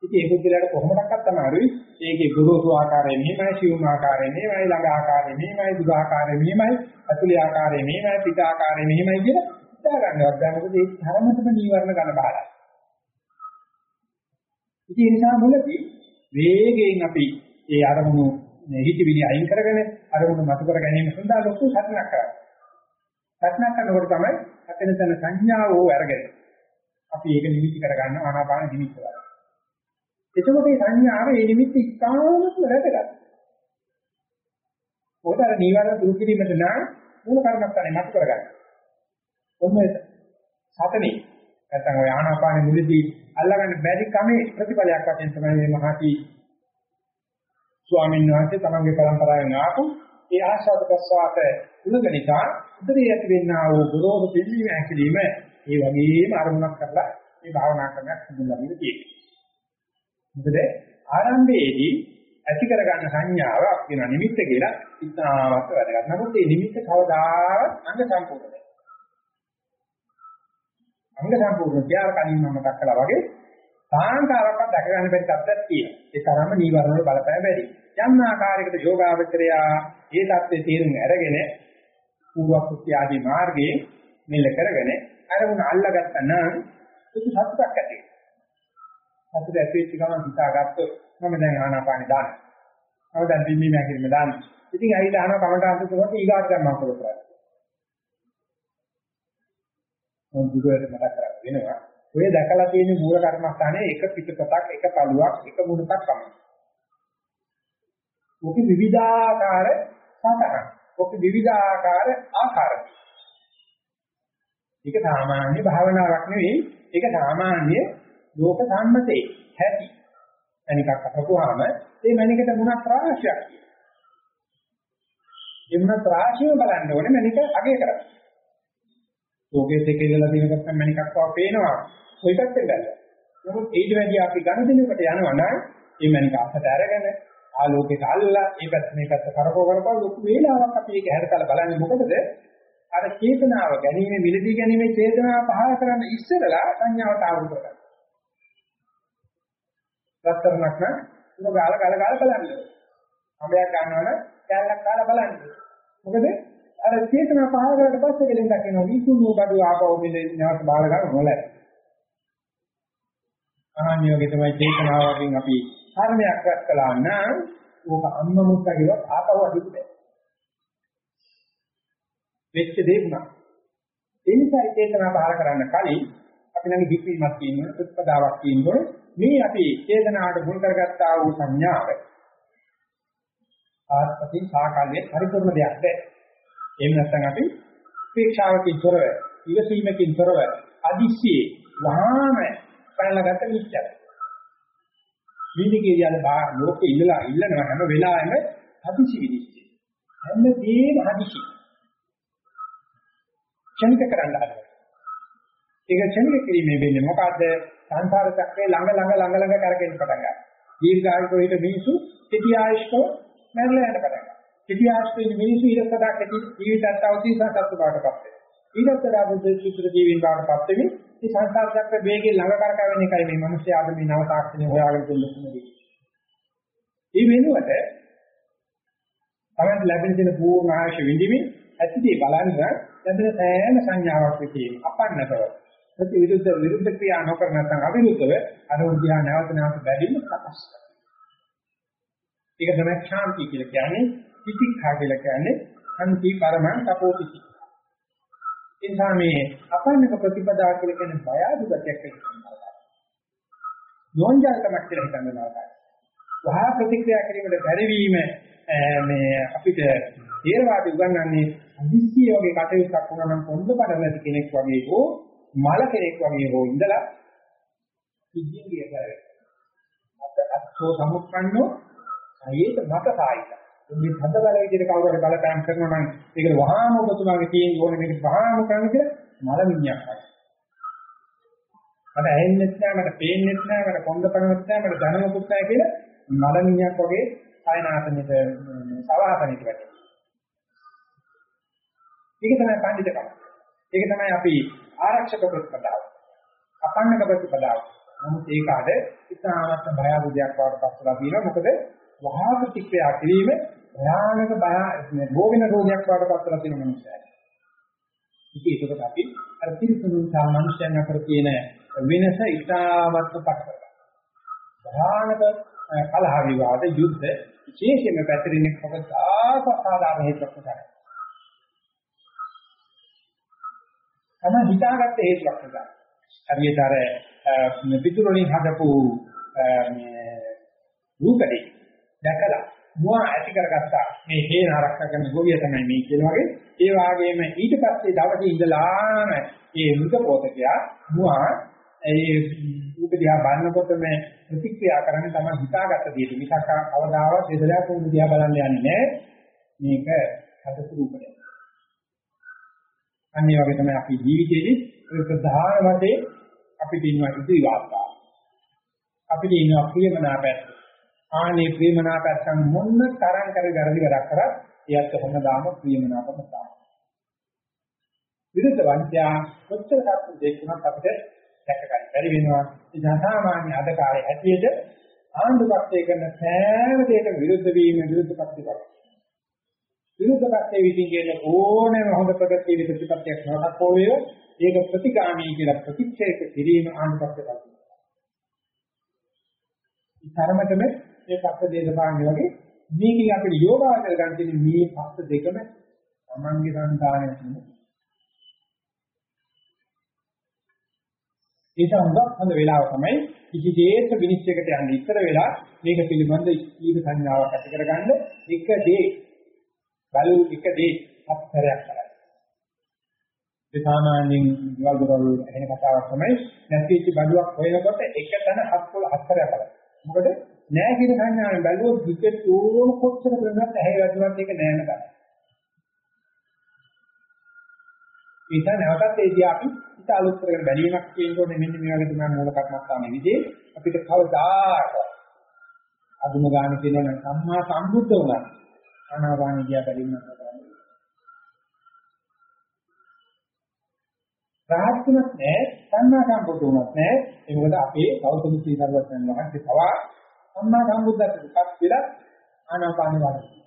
ඉතින් ඒක පිළිලාට කොහොමඩක්වත් තමයි ඒකේ ගුරුසු ආකාරය මෙහෙමයි, සිවුම් ආකාරය මෙහෙමයි, ළඟ ආකාරය මෙහෙමයි, දුර ආකාරය මෙහෙමයි, ඇතුළේ ආකාරය මෙහෙමයි, පිට ආකාරය මෙහෙමයි කියලා හිතා ගන්නවත් බෑ මොකද ඒක ධර්මතම නීවරණ ගන්න බහලා. ඉතින් ඒ නිසා මුලදී වේගයෙන් අපි ඒ අරමුණු හිතවිලි අයින් කරගෙන අරමුණු මතු කර ගැනීම සඳහා ලොකු සත්‍යයක් කරා. සත්‍යයක් කරනකොට තමයි අතන තන සංඥාව ඕ අරගෙන අපි ඒක නිමිති කරගන්න ආනාපාන නිමිති කරගන්න. එතකොට මේ සංඥාව ඒ නිමිති ඉස්හාමත් වැදගත්. පොතර නීවරණ දුරු කිරීමට නම් මූල කර්මස්ථානේ මත කරගන්න. ඔන්න සතනේ නැත්නම් ඔය ආනාපාන මුලදී අල්ලගන්න බැරි කමේ ප්‍රතිඵලයක් වශයෙන් තමයි මේ මහටි ස්වාමීන් වහන්සේ තමන්ගේ පරම්පරාවෙන් ආපු ඒ ආශාද ප්‍රසවාස උලගනිකා උදේ ඇති වෙන්නා වූ ගොරෝසු පිළිවීම ඇකිලිම ඒ වගේම අරමුණක් කරලා මේ භාවනා කරනක් හඳුන්වන්න තියෙනවා. මොකද ආරම්භයේදී ඇති කරගන්න සංඥාව කියන නිමිත්ත කියලා ඉතාමත් වැදගත්. නමුත් මේ නිමිත්ත කවදාවත් අංග සම්පූර්ණ නැහැ. අංග සම්පූර්ණ කියලා කලින් මම මතක් කළා වගේ සාංකාරකක් දැක ගන්න බැරි තත්ත්වයක් තියෙනවා. ඒ තරම නීවරණ වල බලපෑම වැඩි. යම් ආකාරයකට යෝගාවචරයා ඒ தත්ත්වයේ තීරුම් අරගෙන පූර්වකෘත්‍ය ආදී මාර්ගයේ මෙල්ල කරගෙන අරමුණ අල්ලගත්තා නම් සුදු සතුටක් ඇති වෙනවා. සතුට ඇති වෙච්ච ගමන් හිතාගත්තොත් මම දැන් ආනාපානෙ දාන්න. මම දැන් බිම්බි මෑකිරිම දාන්න. ඉතින් ඇවිල්ලා ආනා කමට අන්තිමට ඊගාට දැන් මම කරලා මම දුරට මතක් කරගන්න වෙනවා. ඔය දැකලා තියෙන මූල කර්මස්ථානයේ එක පිටපතක් එක පළුවක් එක මුණක් තමයි. ඔක විවිධාකාර සතහන්. ඔක විවිධාකාර ආකාර. ඒක සාමාන්‍ය භාවනාවක් නෙවෙයි. ඒක සාමාන්‍ය ලෝක සම්මතේ හැටි. මණිකක් අහපුවාම ඒ මණිකට මුණක් රාශියක් තියෙනවා. ඒ මුණක් රාශියම බලන්න ඕනේ මණික අගය කරන්නේ. ලෝකයේ තේකෙල්ලලා තියෙනකොට මණිකක් වා පේනවා. ඔය පැත්තෙන් බැලුවා. නමුත් ඊට වැඩි අපි ගණදිනකට යනවා නම් මේ මණික අතට අරගෙන ආලෝකයට අල්ලලා මේ පැත්ත මේ පැත්ත කරකව කරකව ලොකු වේලාවක් අපි ඒක හැරකලා බලන්නේ මොකද? අර චේතනාව ගැනීම මිලදී ගැනීම චේතනාව පහල කරන්න ඉස්සරලා සංඥාවට ආවුරු කරගන්න. රත්තරණක් නම් උඹ ගාල ගාල ගාල බලන්න. අඹයක් ගන්නවනම් කැලලක් කාලා බලන්න. මොකද අර චේතනාව පහල කරලා පස්සේ දෙලෙන් දකිනවා විසුණු බඩු ආපහු මෙලේ නැවත බාල ගන්න ඕනේ. අනන්‍යෝගේ තමයි චේතනාවකින් අපි කර්මයක් රැස් කළා නම් ඕක අම්ම මුත්තගේවත් ආපහු අඩුද වෙච්ච දේ වුණා. ඒ නිසා චේතනා පහල කරන්න කලින් අපි ළඟ හික්වීමක් තියෙනවා, ප්‍රතිපදාවක් තියෙනවා. මේ අපි චේතනාවට මුල් කරගත්තා වූ සංඥාව ආත්පති සාකල්යේ පරිපූර්ණ දෙයක්ද? එහෙම නැත්නම් අපි අපේක්ෂාවකින් තොරව, ඉවසීමකින් තොරව, අදිස්සියේ වහාම පැනලාගත්ත මිච්ඡර. විනිකේයන බා ලෝකේ ඉල්ලලා ඉල්ලනවා හැම වෙලාවෙම හදිසි විදිහට. හැමදේම හදිසි. ක්ෂණික කරන්න හදනවා. ඒක ක්ෂණික කිරීමේ වෙන්නේ මොකද්ද? සංසාර චක්‍රේ ළඟ ළඟ ළඟ ළඟ කරගෙන පටන් ගන්නවා. දීර්ඝායුකව හිට මිනිසු කෙටි ආයුෂ්කව මැරලා යන පටන් ගන්නවා. කෙටි ආයුෂ්කේ මිනිසු ඊට වඩා කෙටි ජීවිතයක් අවදීසා සත්තු බාටපත් වෙනවා. ඊට වඩා බුද්ධ චිත්‍ර ජීවීන් බාටපත් වෙමින් මේ සංසාර චක්‍ර වේගයෙන් ළඟ කරකවෙන එකයි මේ මිනිස්යා ආද මේ නව තාක්ෂණය හොයාගෙන තියෙන්නේ. මේ වෙනුවට තමයි ලැබෙන දේ පූර්ණ ආශය විඳිමින් ඇතිදී බලන්න ලැබෙන සෑම සංඥාවක් විසින් අපන්නතව ප්‍රතිවිරුද්ධ විරුද්ධ ක්‍රියා නොකර නැත්නම් අවිරුද්ධව අනුන්දියා නැවත නැවත බැඳීම සකස් ඒක තමයි ශාන්ති කියලා කියන්නේ පිටිඛා කියලා කියන්නේ ශාන්ති පරමං තපෝතිති එනිසා මේ අපන්නක ප්‍රතිපදා කියලා කියන්නේ බය අදුගතයක් කියලා යෝන්ජල්කමක් කියලා හිතන්න නරකයි වහා ප්‍රතික්‍රියා කිරීමට බැරි වීම මේ අපිට තේරවාදී උගන්වන්නේ අදිස්සිය වගේ කටයුත්තක් වුණා නම් පොන්ද බඩ නැති කෙනෙක් වගේ හෝ මල කෙනෙක් වගේ හෝ ඉඳලා සිද්ධිය කියනවා. අත අත්ෝ සමුත්කන්නෝ සයේත මත සායිත. මේ හද බල විදිහට කවුරු හරි බලපෑම් කරනවා නම් ඒකට වහාම ඔබතුමාගේ තියෙන ඕනේ මේක වහාම කරන්න කියලා මල මිනිහක් වගේ. මට ඇහෙන්නෙත් නෑ මට පේන්නෙත් නෑ මට කොන්ද පනවත් නෑ මට දැනුමකුත් නෑ කියලා මල මිනිහක් වගේ සායනාසනෙට සවාසනෙට වැටෙනවා. ඒක තමයි පඬිතුකම. ඒක තමයි අපි ආරක්ෂක ප්‍රතිපදාව. අපන්නක ප්‍රතිපදාව. නමුත් ඒක අද ඉතාමත් බය බුදයක් වඩපත් වෙලා තියෙනවා. මොකද වහා ප්‍රතික්‍රියා කිරීම භයානක බය භෝගින රෝගයක් වඩපත් වෙලා තියෙන මිනිස්සුන්ට. ඉතින් ඒකට අපි අර තිරිසනුන් සහ මිනිස්යන් අතර තියෙන වෙනස ඉතාමත් පටලවා. භයානක කලහ විවාද යුද්ධ විශේෂයෙන්ම පැතිරෙන්නේ කවදාක සාධාරණ හේතුවක් නිසා. තමයි හිතාගත්ත හේතුවක් නිසා. හරියට අර පිටුරණින් හදපු මේ රූපදී දැකලා මුවා ඇති කරගත්තා. මේ හේන ආරක්ෂා කරන ගොවිය තමයි මේ කියන වගේ. ඒ වගේම ඊට පස්සේ දවසේ ඉඳලාම මේ මృత පොතකියා මුවා ඒ රූප දිහා බලනකොට මේ ප්‍රතික්‍රියා කරන්නේ තමයි හිතාගත්ත දෙයට මිසක් කවදාවත් දෙදලා රූප දිහා බලන්න යන්නේ නැහැ. මේක හදපු රූපයක්. අනිත් වගේ තමයි අපි ජීවිතේදී ප්‍රධාන වශයෙන් අපිට ඉන්නවා ඉදිරි වාර්තා. අපිට ඉන්නවා ප්‍රියමනාපැත්ත. ආනේ ප්‍රියමනාපැත්තන් මොන්න තරම් කර වැරදි වැඩක් කරත් එයත් හැමදාම ප්‍රියමනාපම තමයි. විරුද්ධ වංචා කොච්චර කප්පු දෙකුණත් අපිට දැක ගන්න බැරි වෙනවා. ඒ සාමාන්‍ය අද කාලේ හැටියට ආණ්ඩුපත්ය කරන සෑම දෙයකම විරුද්ධ වීම විරුද්ධ පත්තියක්. විරුද්ධ පැත්තේ විසින් කියන ඕනෑම හොඳ ප්‍රගතිය විපතිපත්තියක් නරක හෝවේ ඒක ප්‍රතිගාමී කියලා ප්‍රතික්ෂේප කිරීම ආනුපස්සය තමයි. ඒ තරමටම මේ පස්ස දේශපාලන වගේ මේකෙන් අපිට යෝගාවචර ගන්න තියෙන මේ පස්ස දෙකම සමන්ගේ සංකාණය තියෙනවා. ඒක හොඳ හොඳ වෙලාව තමයි කිසිදේත් විනිශ්චයකට යන්න ඉස්සර වෙලා මේක පිළිබඳ ස්ථීර සංඥාවක් ඇති කරගන්න එක දේ බල එක දේ හතරක් කරයි. ඒ සාමාන්‍යයෙන් දේවල් දරවල් එහෙන කතාවක් තමයි නැතිච්ච බඩුවක් හොයනකොට එක තැන හත් පොළ හතරක් කරයි. මොකද නෑ කියන සංඥාවෙන් බැලුවොත් විකට් ඕන කොච්චර කරනවත් ඇහැ වැදුනත් ඒක නෑ නේද? ඒක නැවතත් ඒ දිහා අපි හිත අලුත් කරගෙන බැලීමක් කියනකොට මෙන්න මේ වගේ තමයි මූල කර්මස්ථානයේ විදිහේ අපිට කවදාක අදුම ගන්න කියනවා නම් සම්මා සම්බුද්ධ වුණා ආනාපාන දිහා බැලීමක් කරන්නේ රාහත්තුනක් නැහැ සම්මා සම්බුද්ධ වුණත් නැහැ ඒ මොකද අපේ ගෞතම සීනරවත් යන වහන්සේ පවා සම්මා සම්බුද්ධත්වයටපත් වෙලා ආනාපාන වඩනවා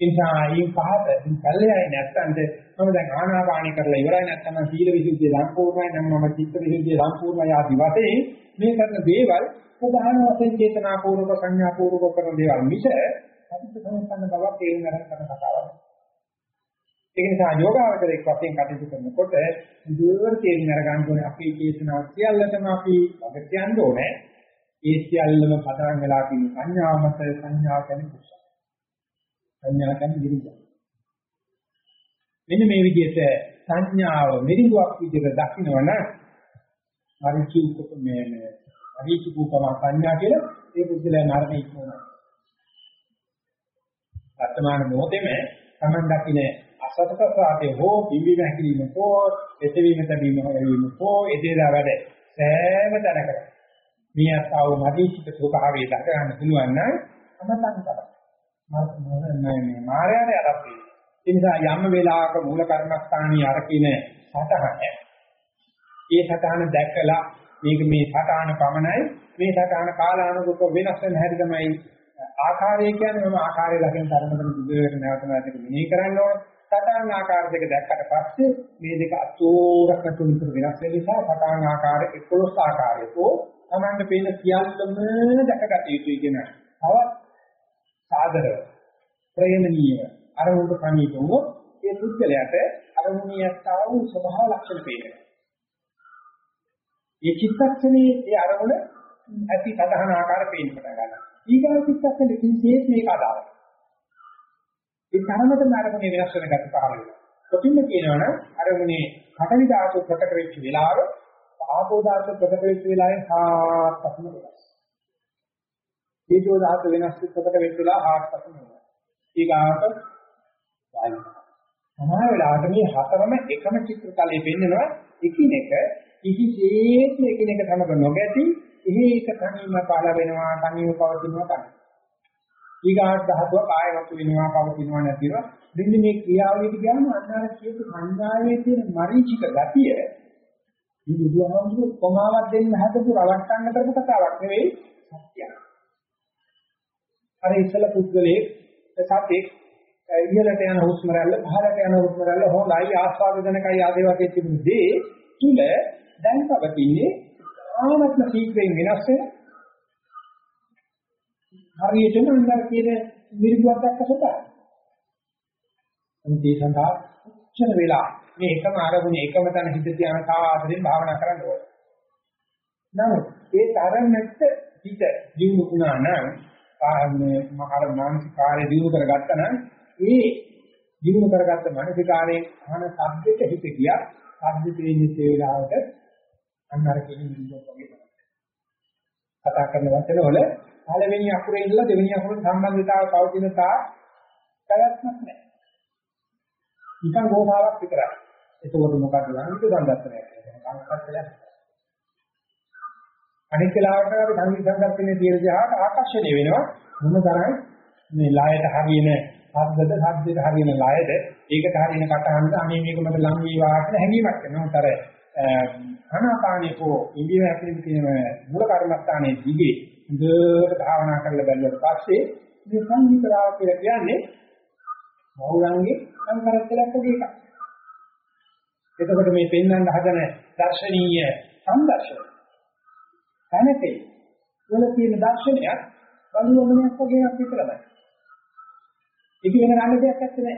ඉන්සායින් පහත ඉන්කල්යයි නැත්තන්ද මම දැන් ආනාපානි කරලා ඉවරයි නැත්තම් සීල විසුද්ධිය සම්පූර්ණයි නම් මම චිත්ත විසුද්ධිය සම්පූර්ණයි ආදි වශයෙන් මේ කරන දේවල් ප්‍රධාන වශයෙන් චේතනා පූර්වක සංඥා පූර්වක කරන දේවල් මිස අතිත් සම්පන්න බවක් තේරුම් ගන්න කරන කතාවක්. ඒ නිසා යෝගාවචරයක් වශයෙන් කටයුතු කරනකොට දුර තේරුම් අරගන්න ඕනේ අපේ චේතනාව සියල්ලටම අපි වග කියන්න ඕනේ. ඒ සියල්ලම පදනම් වෙලා තියෙන සංඥාව මත සංඥාව කියන්නේ කුසල. සංඥා කියන්නේ විරුද්ධයි. මෙන්න මේ විදිහට සංඥාව මිරිඟුවක් විදිහට දකින්නවනම් මරිචුක මේ මේ මරිචුකම සංඥා කියලා ඒ පුද්ගලයා මරණය ඉක්මනවා. වර්තමාන මොහොතේම Taman දකින්න අසතපසාතේ හෝ පිම්බීම හැකිලිම හෝ එතවීම තැබීම හැකිලිම හෝ එදේදා වැඩ සෑම තැනකම මේ අත්තාව මදීචික ස්වභාවය දක ගන්න පුළුවන් නම් අමතන් කරා. මේ මායාවේ යටත් වෙන්නේ. ඒ නිසා යම් වෙලාවක මූල කර්මස්ථානීය අර කියන සතහන. ඒ සතහන දැකලා මේක මේ සතහන පමණයි මේ සතහන කාලානුරූප වෙනස් වෙන හැටි තමයි ආකාරය කියන්නේ මම ආකාරය දකින තරමටම දුරට නැවත නැවත මෙනෙහි කරන්න ඕනේ. සතහන් ආකාර දෙක දැක්කට පස්සේ මේ දෙක අතෝරක් තුනතර වෙනස් වෙන නිසා සතහන් ආකාර 11 ආකාරයකෝ තමන්ට පේන සියල්ලම දැකගත යුතුයි කියන තවත් සාදරව ප්‍රේමණීය අරමුණට සමීප වුණොත් ඒ පුද්ගලයාට අරමුණියට ආ වූ ස්වභාව ලක්ෂණ පේනවා. මේ චිත්තක්ෂණේ ඒ අරමුණ ඇති සතහන ආකාර පේන්න පටන් ගන්නවා. ඊගා චිත්තක්ෂණේ කිසිසේත් මේක අදාළයි. ඒ තරමටම අරමුණේ වෙනස් වෙන ගැට පහළ වෙනවා. කොටින්ම කියනවනම් අරමුණේ කටවි ධාතු ප්‍රකට වෙච්ච වෙලාව ආපෝ ධාතු ප්‍රකට වෙච්ච වෙලාවෙන් හාත්පසම වෙනස්. තේජෝ ධාතු වෙනස් වෙනකොට වෙන්නලා ආත්පසම වෙනවා. ඊගාවට වායු. සමහර වෙලාවට මේ හතරම එකම චිත්‍රතලයේ පෙන්නනවා එකිනෙක කිසිසේත් එකිනෙක සමග නොගැටි එහි එක තනියම පහළ වෙනවා තනියම පවතිනවා තමයි. ඊගාට ධාතුව කායවත් වෙනවා පවතිනවා නැතිව දෙන්නේ මේ ක්‍රියාවලියට ගියාම අන්නාර කියපු සංඥාවේ තියෙන මරීචික ගතිය මේ බුදුහාමුදුරු කොමාවක් දෙන්න හදපු රවට්ටන්න කරපු කතාවක් නෙවෙයි සත්‍යයක්. අර ඉස්සල පුද්ගලයේ සතෙක් ඉහළට යන හුස්ම රැල්ල පහළට යන හුස්ම රැල්ල හොඳයි ආස්වාදජනකයි ආදී වගේ තිබුණු දේ තුල දැන් පවතින්නේ ආනත්ම සීක්‍රයෙන් වෙනස් වෙන හරියටම අnder කියන මිරිඟුවක් දැක්ක සුඛයි. මේ සඳහා උච්චන වෙලා මේ එකම අරමුණ එකම තැන හිත තියාන සාදරයෙන් භාවනා කරන්න ඕනේ. නමුත් ඒ තරමට හිත ජීවුණා නම් මේ මහර මානසික කාර්ය දිනු කරගත්තා නම් ඒ දිනු කරගත්ත මානසික කාර්යයෙන් අහන සබ්දෙට හිත ගියා සබ්ද තේන්නේ ඒ වෙලාවට අන්න අර කියන විදිහට වගේ තමයි. කතා කරන වචන වල පළවෙනි අකුරේ ඉඳලා දෙවෙනි අකුරට සම්බන්ධතාවය පවතින තා ප්‍රයත්නක් නැහැ. නිකන් ගෝසාවක් විතරයි. ඒකවල මොකක්ද ලංකිත සංගතනය කියන්නේ. කාංකස්සලයක්. අනිත් වෙලාවට අපි සංගීත සංගතනේ තියෙන දිහාට ආකර්ෂණය වෙනවා මොන තරම් මේ ලයයට හරියන ශබ්දද ශබ්දයට හරියන ලයද ඒකට හරියන කටහඬ අනේ මේක මට ලං වේවා කියන හැඟීමක් එනවා. උතර අනාපානිකෝ ඉන්දිය හැපෙන කියන මූල කර්මස්ථානයේ දිගේ හොඳට භාවනා කරලා බැලුවට පස්සේ මේ සංහිතරාව කියලා කියන්නේ බෞරංගේ සංකරත්තලක් වගේ එකක්. එතකොට මේ පෙන්වන්න හදන දර්ශනීය සම්දර්ශන තැනකේ වල තියෙන දර්ශනයක් බලුවමනක් වගේ එකක් විතරයි. ඒක වෙන ගන්න දෙයක් නැත්තේ.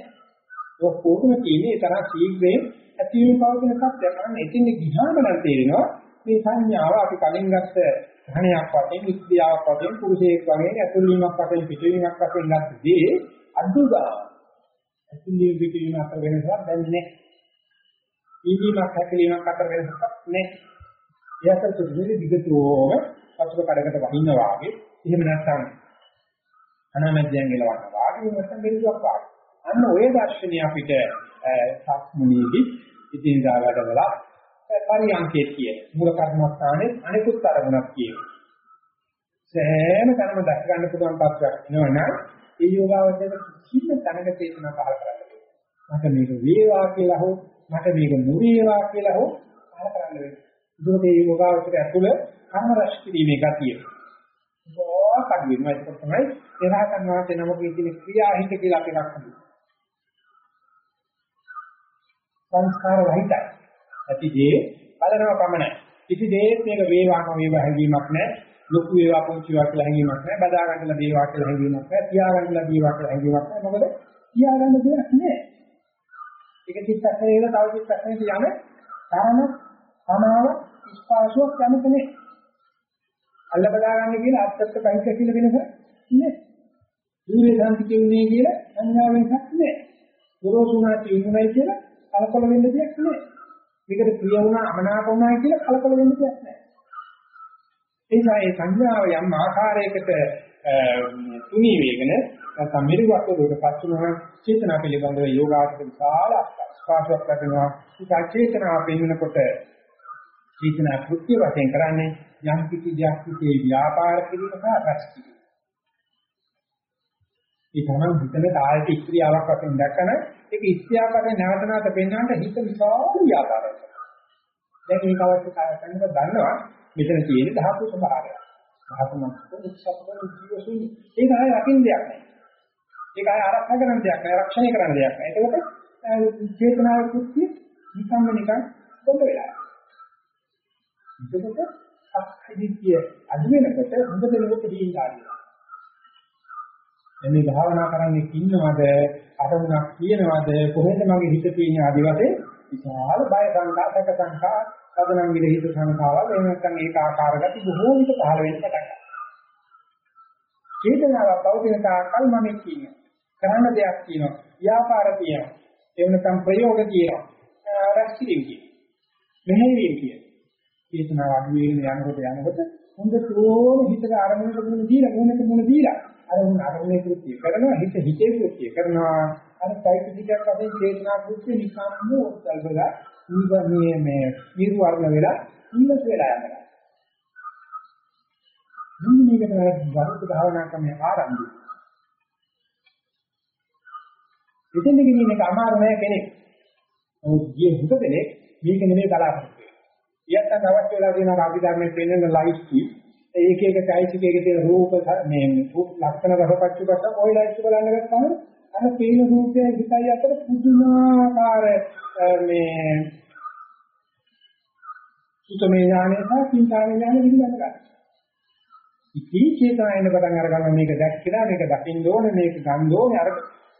ඒක කොහොම තියෙන්නේ තරහ ශීඝ්‍රයෙන් ඇති වූ පවතින සත්‍යයක්. අන්න එතින් ගිහාම නම් තේරෙනවා මේ සංඥාව අපි කලින් ගත්ත ධනයක් වශයෙන් විද්‍යාවක් වශයෙන් පුරුෂයෙක් වගේ ඇතුළීමක් වශයෙන් පිටවීමක් වශයෙන් ගත්තදී අදුගා ඇතුළී පිටවීම අතර වෙනසක් දැන්නේ නැහැ. ඊදීමක් හැකලීමක් අතර වෙනසක් නැහැ. ඒ අතර තුනේ දිගටම වතුර කඩකට වහිනවා වගේ එහෙම නැත්නම් අනාමැදයන් ගලවන්න වාගේ නැත්නම් බිරුවක් වාගේ. අන්න ඔය දර්ශනය අපිට සක්මුනීදී ඉතින් දාගඩවල පරියන්කේ කියන මූල කර්මස්ථානයේ අනිකුත් අරමුණක් කියන. සෑම තැනම දැක ගන්න පුළුවන් පස්සක් වෙනවනම් ඒ යෝගාවචරයට කිසිම තැනක තේරුම පහල කරන්න බෑ. මට මේක වේවා කියලා හෝ මට මේක නොවේවා කියලා හෝ පහල කරන්න වෙන්නේ. ඒකෝ මේ යෝගාවචරය ඇතුළ කර්ම රැස් කිරීමේ ගතිය. ඕකඩ වෙනවා ඒක තමයි එරහතන් වහන්සේ නමකේ තියෙන ක්‍රියාහිත කියලා අපි ලක්ෂණ. සංස්කාර රහිතයි. ඇති දේ බලනවා පමණයි. කිසි දෙයක් මේක වේවාම වේවා හැඟීමක් නැහැ. ලොකු වේවා පුංචි වේවා කියලා හැඟීමක් නැහැ. බදා ගන්න දේවා කියලා හැඟීමක් නැහැ. තියා ගන්න දේවා කියලා හැඟීමක් නැහැ. මොකද තියා ගන්න දෙයක් නැහැ. ඒක චිත්තක්ෂණේ තව චිත්තක්ෂණේ යන්නේ තරම සමාව ස්පාසුවක් යන්නේ අල්ල බදා ගන්න කියන අත්‍යත්ත බහිත කියලා වෙනස නෑ. සූර්ය සාන්තිකේ උනේ කියලා සංඥා වෙනසක් නෑ. ගොරෝසුනා කියුණයි කියලා කලකොල වෙන්න දෙයක් නෑ. මේකට ප්‍රිය වුණා අමනාප වුණා කියලා කලකොල වෙන්න දෙයක් නෑ. ඒ නිසා ඒ සංඥාව යම් ආකාරයකට තුනී වේගන නැත්නම් මෙරිවක් වලටපත් වෙනවා චේතනා පිළිබඳව යෝගාචර විශාල ස්පාසයක් ලැබෙනවා. ඒ චේතනාව පෙන්වනකොට චේතනා කෘත්‍ය වශයෙන් කරන්නේ යම් කිසි දෙයක් විසේ ව්‍යාපාර කිරීම සහ රැස් කිරීම. ඒ තමයි හිතන කායක ඉස්ත්‍රියාවක් වශයෙන් දැක්කම ඒක ඉස්ත්‍රියාවක් නැවත නැවත පෙන්වන්නට හිත විශාල ව්‍යාපාරයක්. දැන් මේක අවශ්‍ය කරනකොට දන්නවා මෙතන තියෙන ධාතු ස්වභාවය. ධාතු මනසක උත්සවවල ජීවසුන් ඒක ආය අකින් දෙයක් නෑ. ඒක ආය ආරක්ෂා කරන දෙයක් නෑ, රක්ෂණය කරන දෙයක් නෑ. ඒකකොට චේතනාව කෘත්‍ය නිකම්ම නිකන් බොඳ වෙලා. එතකොට සක්විදිය අදි වෙනකොට හොඳ දෙනකොට දීලා එන්නේ භාවනා කරන්නේ ඉන්නවද අරමුණක් කියනවද කොහෙද මගේ හිත තියෙන ආදි වශයෙන් විශාල බය සංකා සැක සංකා සදනම් විද හිත සංකාවල් එහෙම නැත්නම් ඒක ආකාරගති බොහෝ විට පහළ වෙන්න පටන් ගන්නවා. චේතනාව පෞද්ගලික තාකල් මම කියන්නේ. කරන්න දෙයක් කියනවා. ව්‍යාපාර කියනවා. එහෙම නැත්නම් ප්‍රයෝග කියනවා. රැස්කිරීම කියනවා. මෙහෙවීම කියනවා. චේතනාව අඩු වෙන යනකොට යනකොට හොඳටම හිතට අරමුණට මුණ දීලා මුණට මුණ දීලා අරමුණ අරමුණේ කෘත්‍ය කරනවා හිත හිතේ කෘත්‍ය කරනවා. අර চৈতසිකයක් වශයෙන් චේතනා කෘත්‍ය නිකම්ම උත්සල්වලා ඊවන්නේ මේ නිර්වර්ණ වෙලා ඉන්නත් වෙලා යනවා. මුන්න මේකට වරුත් භාවනා ක්‍රමයේ ආරම්භය. එතෙන් ගෙනියන එක අමාරු නෑ කෙනෙක්. නමුත් ගිය හුඟ දෙනෙක් මේක නෙමෙයි බලාපොරොත්තු ඊයත් අවශ්‍ය වෙලා තියෙන අභිධර්මයේ පෙන්වන ලයිස්ට් කි ඒක එක চৈতසිකයේ තියෙන රූප මේ ලක්ෂණ රසපච්චුකට ඔය ලයිස්ට් බලන්න ගත්තම අර පේන රූපයේ හිතයි අතර පුදුමාකාර මේ සුතමේ ඥානය සහ චින්තාවේ ඥානය පිළිබඳ ගන්න. ඉතින් චේතනායන පටන් අරගන්න මේක දැක්කලා මේක දකින්න ඕනේ මේක ගන්න ඕනේ අර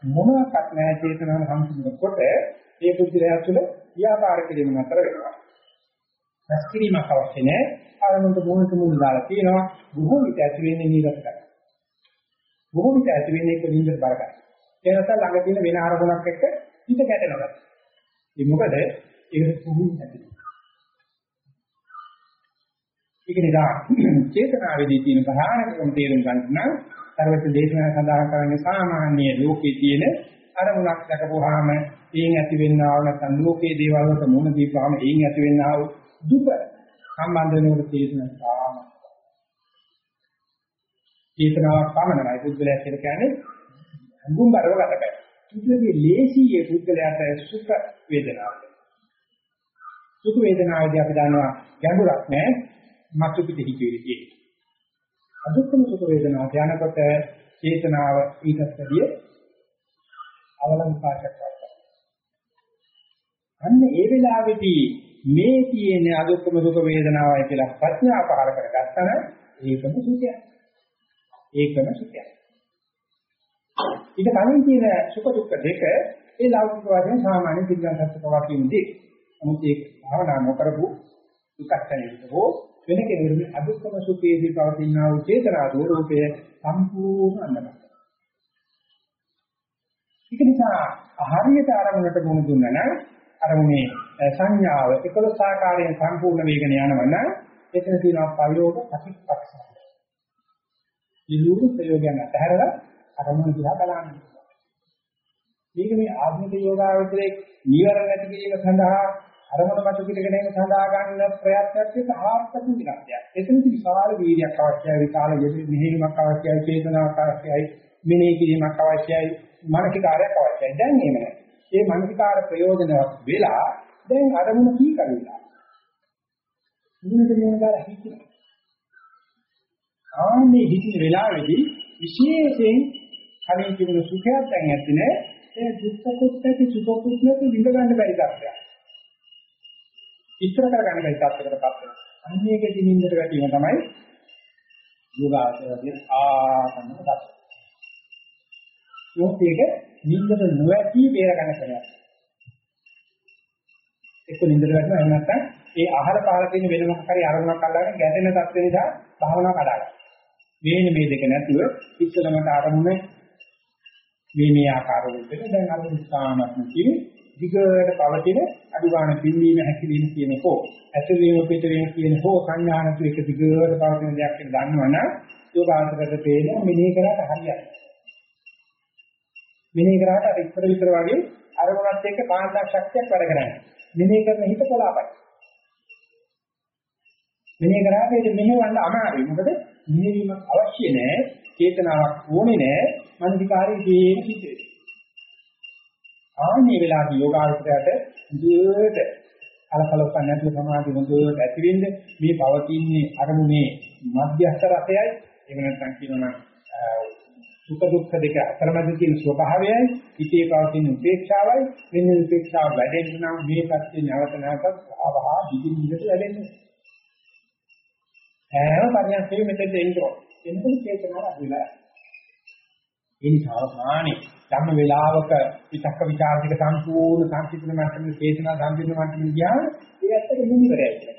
මොනවත් නැහැ චේතනාව සම්පූර්ණකොට මේ බුද්ධිලය තුළ ව්‍යාපාර කිරීම නතර වෙනවා. දැස්කිරීමක් අවශ්‍ය නැහැ. ආරමුණට මොහොත මුල් දාලා තියෙනවා. බොහෝ විට ඇති වෙන්නේ නීරස කරයි. බොහෝ විට ඇති වෙන්නේ ඒක නීරස බරකයි. ඒ නිසා ළඟ තියෙන වෙන ආරමුණක් එක්ක හිත ගැටෙනවා. ඒ මොකද ඒක පුහු නැති. ඒක නිසා චේතනාවේදී තියෙන ප්‍රධානම තේරුම් ගන්න නම් සර්වත දේශනා සඳහන් කරන්නේ සාමාන්‍ය ලෝකයේ තියෙන අරමුණක් දැකපුවාම එයින් ඇති වෙන්නා වූ නැත්නම් ලෝකයේ දේවල් වලට මුණ දීපුවාම එයින් ඇති වෙන්නා වූ දුක සම්බන්ධ වෙනකොට තේරෙන සාම. චේතනාවක් පමණයි පුද්ගලයා කියලා කියන්නේ අඟුම් බරව ගත බෑ. පුද්ගලගේ ලේසියේ පුද්ගලයාට සුඛ වේදනාවක්. සුඛ වේදනාවේදී අපි දන්නවා ගැඹුරක් නෑ මතු පිට හිතෙවිලි තියෙනවා. අදුක්කම සුඛ වේදනාව ධානකොට චේතනාව ඊටත් වැඩිය අවලංකාරයක් වත්තා. අන්න ඒ වෙලාවේදී මේ තියෙන අදුක්කම සුඛ වේදනාවයි කියලා ප්‍රඥා පහල කරගත්තා නම් ඒකම සුඛය. ඒකම සුඛය. ඊට කලින් තියෙන සුඛ දුක්ඛ දෙක ඒ ලෞකික වශයෙන් සාමාන්‍ය පිළිගන්නත් කවා කියන්නේ. නමුත් ඒක භාවනා නොකරපු දුක්ඛයෙන් හෝ වෙන කෙනෙකුට අදුක්කම සුඛයේදී පවතිනා වූ චේතනා දෝරූපය සම්පූර්ණ අන්නමයි. ඒක නිසා හරියට ආරමුණට මුහුණ දුන්නා නම් අරමුණේ සංඥාව 11 ආකාරයෙන් සම්පූර්ණ වේගන යනවනම් එතන තියෙනවා ප්‍රයෝග ප්‍රතිපක්ෂය. ඉලුරු ප්‍රයෝගයන් අතහැරලා අරමුණ දිහා බලන්න. මේක මේ ආධුනික යෝගාවචරයේ නීවරණ නැති කිරීම සඳහා අරමුණ මත පිටගෙන යන සඳහා ගන්න ප්‍රයත්නයක් ඒක ආර්ථික විනාශයක්. එතනදි විශාල වීර්යයක් අවශ්‍යයි, විශාල මෙහෙයුමක් අවශ්‍යයි, චේතනාවක් අවශ්‍යයි, මෙනෙහි කිරීමක් අවශ්‍යයි, මානසිකාරයක් අවශ්‍යයි. දැන් එහෙම නැහැ. මේ මානසිකාර ප්‍රයෝජනවත් වෙලා දැන් අරමුණ කී කරුණා. මුලින්ම කියන දාලා හිතනවා. ආන්නේ හිතින වෙලාවේදී විශේෂයෙන් කලින් තිබුණු සුඛයක් දැන් ඇත්තේ ඒ දුක්ඛ කුත්ති සුඛ කුත්ති විඳ ගන්න බැරි තත්ත්වයක්. ඉස්තර කරගන්න බැරි තත්ත්වයකටපත් වෙනවා. අන්නේකදී නින්දට වැටීම තමයි යෝගාචරයේ ආසන්න දක්ෂ. යෝගයක නින්දට නොවැටි බේරගන්න ක්‍රමයක්. එක්ක නින්දට වැටෙනවා එහෙම නැත්නම් ඒ ආහාර පාල තියෙන වෙන මොකක් හරි අරමුණක් අල්ලගෙන ගැටෙන තත්ත්වෙ නිසා භාවනාව කඩා ගන්නවා. මේ මේ දෙක නැතුව ඉස්සලමට අරමුණ මේ මේ ආකාරවලට දැන් අර උත්සාහමත් කියන්නේ දිගට පවතින අඩු ගන්න පින්වීම හැකිලිම කියන හෝ ඇතුළේම පිටවීම කියන හෝ සංඥානතු එක දිගට පවතින දෙයක් කියලා දන්නවනම් යෝගාන්තරකට පේන මෙනෙහි කරාට හරියයි. මෙනෙහි කරාට අර ඉස්සර විතර වගේ අරමුණත් එක්ක කාන්තා ශක්තියක් වැඩ කරන්නේ. මෙනෙහි කරන හිත පොළාපයි. මෙනෙහි කරාට ඒක මෙහෙවන්න අමාරුයි. මොකද මෙහෙවීමක් අවශ්‍ය නැහැ. චේතනාවක් ඕනේ නැහැ. මනසිකාරයේ දේම සිද්ධ වෙනවා. ආන්නේ වෙලාවේ යෝගාවචරයට දුරට කලකලොක්ක නැතුව සමාධිය හොඳට ඇති වෙන්නේ මේ පවතින්නේ අරමුණේ මධ්‍යස්ථ රසයයි එහෙම නැත්නම් කියනවා සුඛ දුක්ඛ දෙක අතරමැද තියෙන ස්වභාවයයි. හිතේ පවතින උපේක්ෂාවයි. මෙන්න උපේක්ෂාව වැඩෙන්න නම් මේ පැත්තේ නැවත නැවතත් ආවහා දිගින් දිගට වැඩෙන්නේ. හැම පරියන්කේ මෙතෙන් දෙන්නෝ එන්නකොට චේතනාව අඩු වෙලා ඒ නිසා සාමාන්‍ය ධම්ම වේලාවක විතක්ක ਵਿਚාර දෙක සම්පූර්ණ සංකීර්ණ මට්ටමේ චේතනා සම්පූර්ණ මට්ටමේ ගියාම ඒ ඇත්තට මුනිවරයයි කියලා කියන්නේ.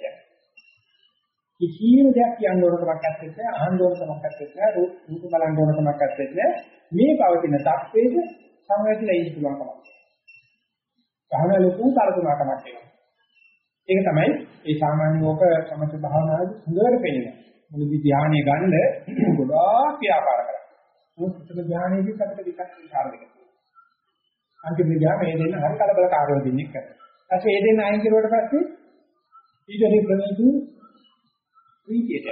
කිසියම් දෙයක් කියන්න ඕන කමක් නැත්තේ අහන්න ඕන කමක් නැත්තේ රූප බලන්න ඕන කමක් නැත්තේ මේ පවතින තත්ත්වයක සංවේදීලා ඉන්න පුළුවන් කමක්. සාහන ලොකු තරතුමකමක් වෙනවා. ඒක තමයි ඒ සාමාන්‍ය ඕක සමථ භාවනාවේ හොඳට පෙනෙනවා. මුලදී ධානය ගන්න ගොඩාක් ව්‍යාපාර කරා. මුත්තර ඥානයේදී අපිට විකස් විචාර දෙක තියෙනවා. අන්තිම ඥාන මේ දෙන්න හරි කලබලකාරව දෙන්නේ කරා. ඊපස්සේ මේ දෙන්න අයින් කරුවට පස්සේ ඊටරි ප්‍රණීතු ප්‍රීතියට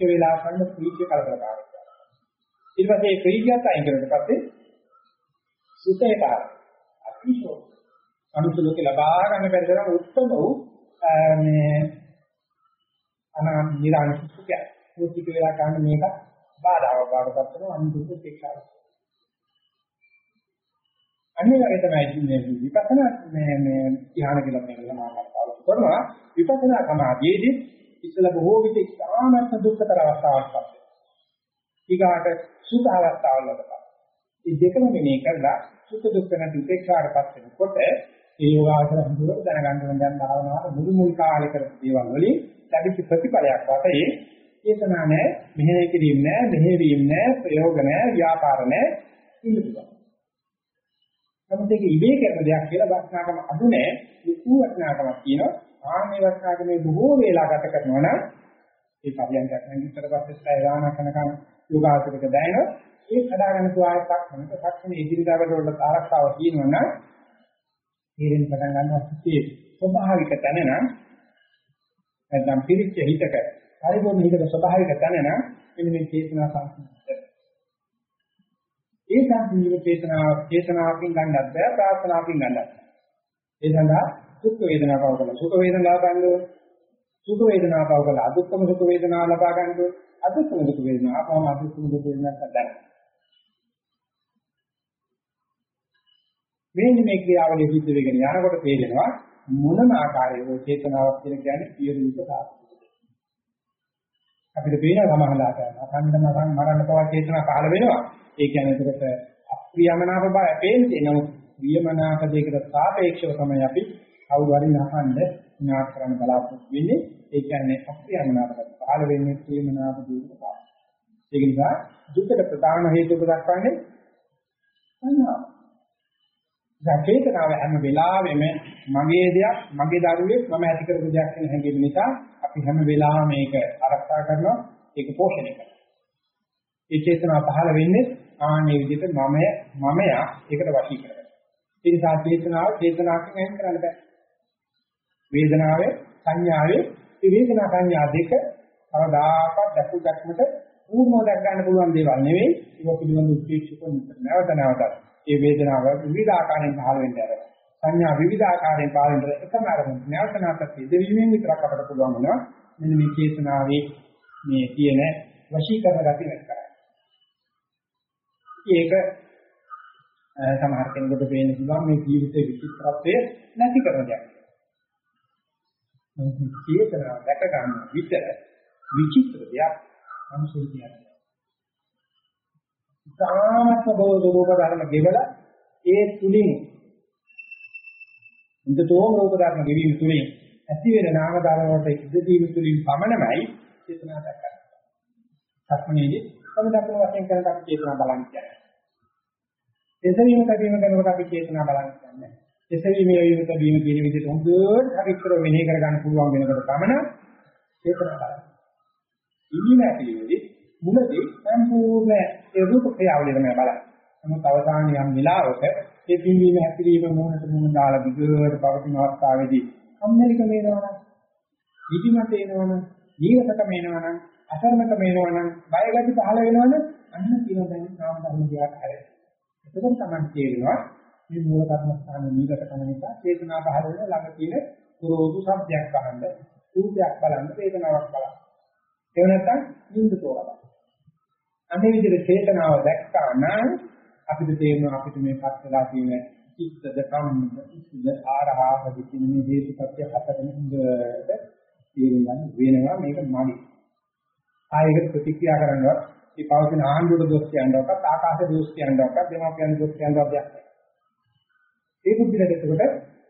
ඒ වෙලාවට ගන්න ප්‍රීතිය කලබලකාරයි. ඊට පස්සේ මේ ප්‍රීතියත් අයින් කරුවට පස්සේ සුඛයට අතිශෝ අනුත් ලෝකේ ලබා ගන්න බැරි තරම් උත්තම වූ මේ අනා නිරාමිෂ සුඛය. මුත්‍තික වෙලා ගන්න මේක බාධාවක් බාටපත් වෙනවා අනිත් උපේක්ෂාව. අනිත් වගේ තමයි මේ විපස්සනා මේ මේ ධ්‍යාන කියලා කියන සමානතාව කරනවා විපස්සනා සමාධියේදී ඉස්සල බොහෝ විට ඉතාමත් දුක්ඛතර අවස්ථාවක් පත් වෙනවා. ඊගාට සුඛ අවස්ථාවලකට. මේ දෙකම මෙනේ කරලා සුඛ දුක්ඛ නැති උපේක්ෂාටපත් වෙනකොට ඒ යෝගාචර හඳුනන දැනගන්න ඕන දැන් භාවනාව මුළු මුල් කාලේ කරපු දේවල් වලින් ලැබිච්ච ප්‍රතිඵලයක් වශයෙන් චේතනා නැහැ, මෙහෙය කිරීම නැහැ, මෙහෙවීම නැහැ, ප්‍රයෝග නැහැ, ව්‍යාපාර නැහැ ඉන්න පුළුවන්. නමුත් ඒක ඉබේ කරන දෙයක් කියලා වස්නාකම අඩු නැහැ, ලොකු වස්නාකමක් තියෙනවා. ආන්නේ වස්නාකමේ බොහෝ වේලා ගත කරනවා නම් ඒ පරියන්කයක් නම් විතර පස්සේ ස්ථායදාන කරනකම් යෝගාචරයක දැනෙනවා. ඒ කඩාගෙන තුආයයක් වෙනක සක්ෂණ ඉදිරියට වලට ආරක්ෂාව තියෙනවා නම් තේරෙන්න පටන් ගන්නවා සිත්තේ ස්වභාවික තැන නම් නැත්නම් පිරිච්ච හිතක පරිපූර්ණ හිතක ස්වභාවික තැන නම් මෙන්න මේ චේතනා සංසිද්ධිය. ඒ සංසිද්ධිය චේතනා චේතනාවකින් ගන්නත් බෑ ප්‍රාර්ථනාවකින් ගන්නත් බෑ. ඒ සඳහා සුඛ වේදනාව පවකල සුඛ වේදනාව ගන්න ඕනේ. සුඛ වේදනාව පවකල අදුක්කම සුඛ වේදනාව ලබා ගන්න ඕනේ. අදුක්කම සුඛ වේදනාව පවම අදුක්කම සුඛ වේදනාවක් ගන්න. මේ මේ ක්‍රියාවලිය සිද්ධ වෙගෙන යනකොට තේරෙනවා මොනම ආකාරයක චේතනාවක් කියලා කියන්නේ පියරුප සාධක. අපිට පේනවා සමහරලා කරනවා. කන්නම මරන්න මරන්න පවා චේතනා පහළ වෙනවා. ඒ කියන්නේ ඒකට අප්‍රියමනාප බය පේන්නේ. නමුත් ප්‍රියමනාප දෙයකට සාපේක්ෂව තමයි අපි කවුරු හරි නහන්න විනාශ කරන්න බලාපොරොත්තු වෙන්නේ ඒ කියන්නේ අප්‍රියමනාපකට පහළ වෙන්නේ ප්‍රේමනාප දුකට පහළ. ඒක නිසා දුකට ප්‍රධාන හේතුව දක්වන්නේ සංඥා. චේතනාව හැම වෙලාවෙම මගේ දෙයක් මගේ දරුවෙක් මම ඇති කරපු දෙයක් කියන හැඟීම නිසා අපි හැම වෙලාවෙම මේක ආරක්ෂා කරනවා ඒක පෝෂණය කරනවා. ඒ චේතනාව පහළ වෙන්නේ ආන්නේ විදිහට මමය මමයා ඒකට වශී කරගන්න. ඒ නිසා චේතනාව චේතනාවකින් වෙන් කරන්න බෑ. වේදනාවේ සංඥාවේ මේ වේදනා සංඥා දෙක කවදාකවත් දැකු දැක්මට පූර්ණව දැක් ගන්න පුළුවන් දේවල් නෙවෙයි. ඒක පිළිබඳ උත්තේජක නැවත නැවතත් මේ වේදනාව විවිධ ආකාරයෙන් පහළ වෙන්නේ අර සංඥා විවිධ ආකාරයෙන් පහළ වෙන එකම අරමුණ නැවත නැවතත් ඉදිරියෙන් විතරක් අපට පුළුවන් වෙනවා. මෙන්න මේ චේතනාවේ මේ තියෙන වශීකරණ ගති වෙන කරා ඒක සමහර කෙනෙකුට පේන්න පුළුවන් මේ ජීවිතයේ විචිත්‍රත්වය නැති කරන දෙයක්. නමුත් චේතනාව දැක ගන්න විතර විචිත්‍ර දෙයක් අනුසය කියන්නේ. සාමත්ම බෝධ රූප ධර්ම ගෙවල ඒ තුලින් උන්දතෝම රූප ධර්ම ගෙවීම තුලින් ඇති වෙන නාම ධර්ම වලට ඉදදීම තුලින් පමණමයි චේතනාව දැක්කන්නේ. සක්මනේදී සමදක්ව වශයෙන් කරන අපි චේතනා බලන්න කියන්නේ. එසවීම කැදීම කරනකොට අපි චේතනා බලන්න කියන්නේ. එසවීම වීම කැදීම කියන විදිහට හොඳට හරිතර මෙහෙ කරගන්න පුළුවන් වෙනකොට පමණ චේතනා බලන්න. ඉන්නේ නැතිවෙදි මුලදී සම්පූර්ණ ඒ රූප ක්‍රියාවලිය තමයි බලන්නේ. නමුත් අවසානයේ යම් වෙලාවක ඒ පින්වීම හැකිරීම මොහොතට මොහොත දාලා විගුවට පවතින අවස්ථාවේදී සම්මෙලික වෙනවනම්, ඉදිමත එනවනම්, ජීවිතක වෙනවනම්, අසරණක වෙනවනම්, බයගති පහළ වෙනවනම් අන්න කියන දැන් නාම ධර්ම දිහාට හැරෙන්න. එතකොට තමයි තේරෙනවා මේ මූල කර්මස්ථාන නීගත කරන නිසා චේතනා පහළ වෙන ළඟ තියෙන පුරෝධු සබ්දයක් අහන්න, රූපයක් බලන්න, වේදනාවක් බලන්න. ඒ නැත්තම් නිින්ද තෝරගන්න. අනේ විදිහට චේතනාව දැක්කා නම් අපිට තේරෙනවා අපිට මේ පත් වෙලා තියෙන චිත්තද කම්මද ඉස්සුද ආරහාවද කියන මේ හේතුපත්‍ය හතරෙන් හොඳට තේරුම් ගන්න වෙනවා මේක මගේ. ආයෙක ප්‍රතික්‍රියා කරනවා මේ පවතින ආණ්ඩුවට දොස් කියනවාකත් ආකාශ දොස් කියනවාකත් දෙමාපියන් දොස් කියනවා දෙයක් නැහැ. ඒ බුද්ධිලට එතකොට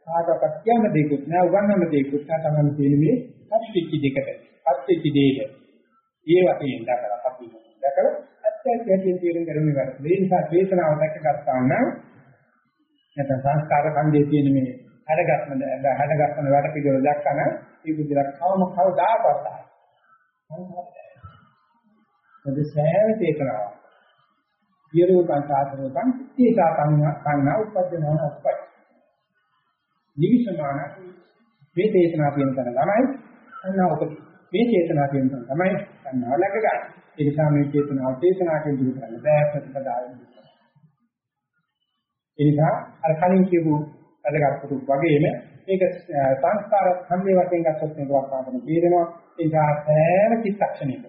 කාටවත් කියන්න දෙයක්වත් නෑ උගන්වන්න දෙයක්වත් නෑ තමයි තියෙන්නේ මේ පස්විච්ච දෙකට. පස්විච්ච දෙයක. ඒ වශයෙන් දැකලා අපි දැකලා අත්‍යවශ්‍යයෙන් තේරුම් ගන්න වැඩ. ඒ නිසා චේතනාව දැකගත්තා නම් නැත්නම් සංස්කාර ඛණ්ඩයේ තියෙන මේ හැඩගස්ම හැඩගස්ම වැඩ පිළිවෙල දැක්කම ඒ බුද්ධිලක් කවම කවදාකවත් ආයි. මොකද සෑම චේතනාවක් පියරෝපං සාතරෝපං ඒකා කන්නා උපද්දනන උපයි නිවිසමාන මේ චේතනා කියන තැන තමයි අන්නා උපදී මේ චේතනා කියන තැන තමයි අන්නා ලැබ ගන්න. ඒ නිසා මේ චේතනාව චේතනාවෙන් දුරු කරන්න බෑ ප්‍රතිපදාවෙන් ඒ නිසා අර කලින් කියපු අදගත්තු වගේම මේක සංස්කාර සම්මේ වශයෙන් ගත්තොත් මේක වර්තමානයේ තේරෙනවා ඒ නිසා සෑම චිත්තක්ෂණයකම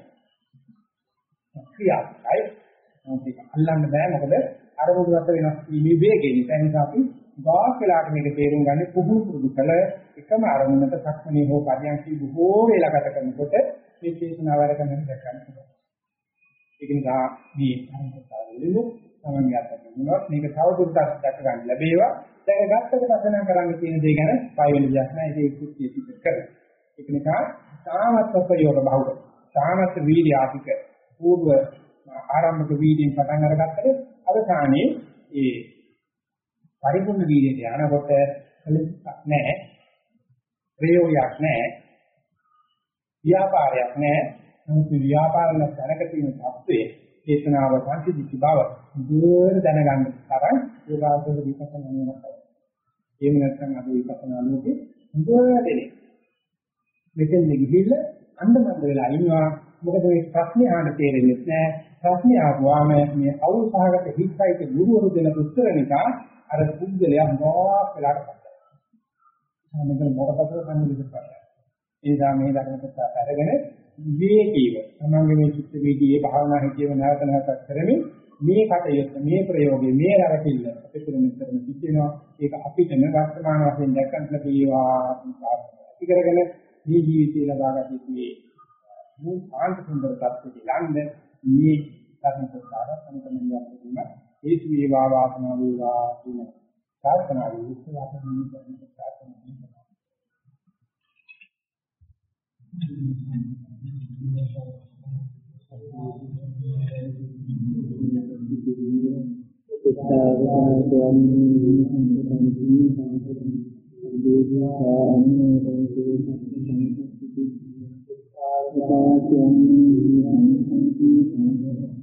ක්‍රියාවයි. මොකද ඒක අල්ලන්න බෑ. මොකද අරමුණු රස වෙනස් වීමේ වේගය නිසා. නිසා අපි ගාක් වෙලාට මේක තේරුම් ගන්න පුහුණු පුරුදු කළ එකම අරමුණක සක්මනේ හෝ පරියන්කී බොහෝ වේලා ගත කරනකොට මේ චේතනාව වැඩ කරන දෙයක් ගන්න පුළුවන්. ඒක නිසා මේ අරමුණතාවලු තමයි යන්නේ. මේක තවදුරටත් දැක ගන්න ලැබේවා. දැක ගත්තට පසනම් කරන්න තියෙන දේ ගැන පය වෙන දෙයක් නෑ. ඒක කුත්‍ය පිට කරලා. ඒක නිසා සාමත්ව ප්‍රයෝග බහුල. සාමත්ව වීර්ය ආපික పూర్ව ආරම්භක වීර්යයෙන් පටන් අරගත්තට අවසානයේ ඒ පරිපූර්ණ වීර්යයට යනකොට කලසක් නැහැ ප්‍රයෝගයක් නැහැ ව්‍යාපාරයක් නැහැ නමුත් ව්‍යාපාරවල දැනක තියෙන தත්ත්වයේ චේතනාව සංසිද්ධි බව දුර දැනගන්න තරම් යෝගාවචර විපස්සනා නුවණක්. එහෙම නැත්නම් අද විපස්සනා ලෝකේ හොඳ දෙන්නේ. මෙතෙන් ගිහිල්ලා අන්දමන්ද වෙලා ඉන්නවා මොකද මේ ප්‍රශ්නේ අහන්න තේරෙන්නේ නැහැ. ප්‍රශ්නේ ආවම මේ අවුසහගත හිත්යික ගුරුවරු දෙන උත්තර නිසා අර පුද්ගලයා මොකක් වෙලාට පස්සේ. මෙතන මොකටද සම්මුලිත කරන්නේ. ඒ නිසා මේ ධර්මකත අරගෙන විවේකීව තමන්ගේ මේ චිත්ත වීදියේ භාවනා හිතියව නැවත නැවතත් කරමින් මේ කටයුත්ත මේ ප්‍රයෝගේ මේ රැවටිල්ල අපිට මෙතරම් සිද්ධ වෙනවා ඒක අපිටම වර්තමාන වශයෙන් දැක්කන් ලැබේවා අපි කරගෙන මේ ජීවිතය ලබාගත යුතුයි මේ ආන්ත සුන්දර tattve ළඟ මේ ධර්ම ප්‍රසාර සම්පූර්ණ වෙනවා හේතු වේවා වාසනා වේවා කියන ප්‍රාර්ථනා විශ්වාසයෙන් කරන ප්‍රාර්ථනා කරනවා. Thank you.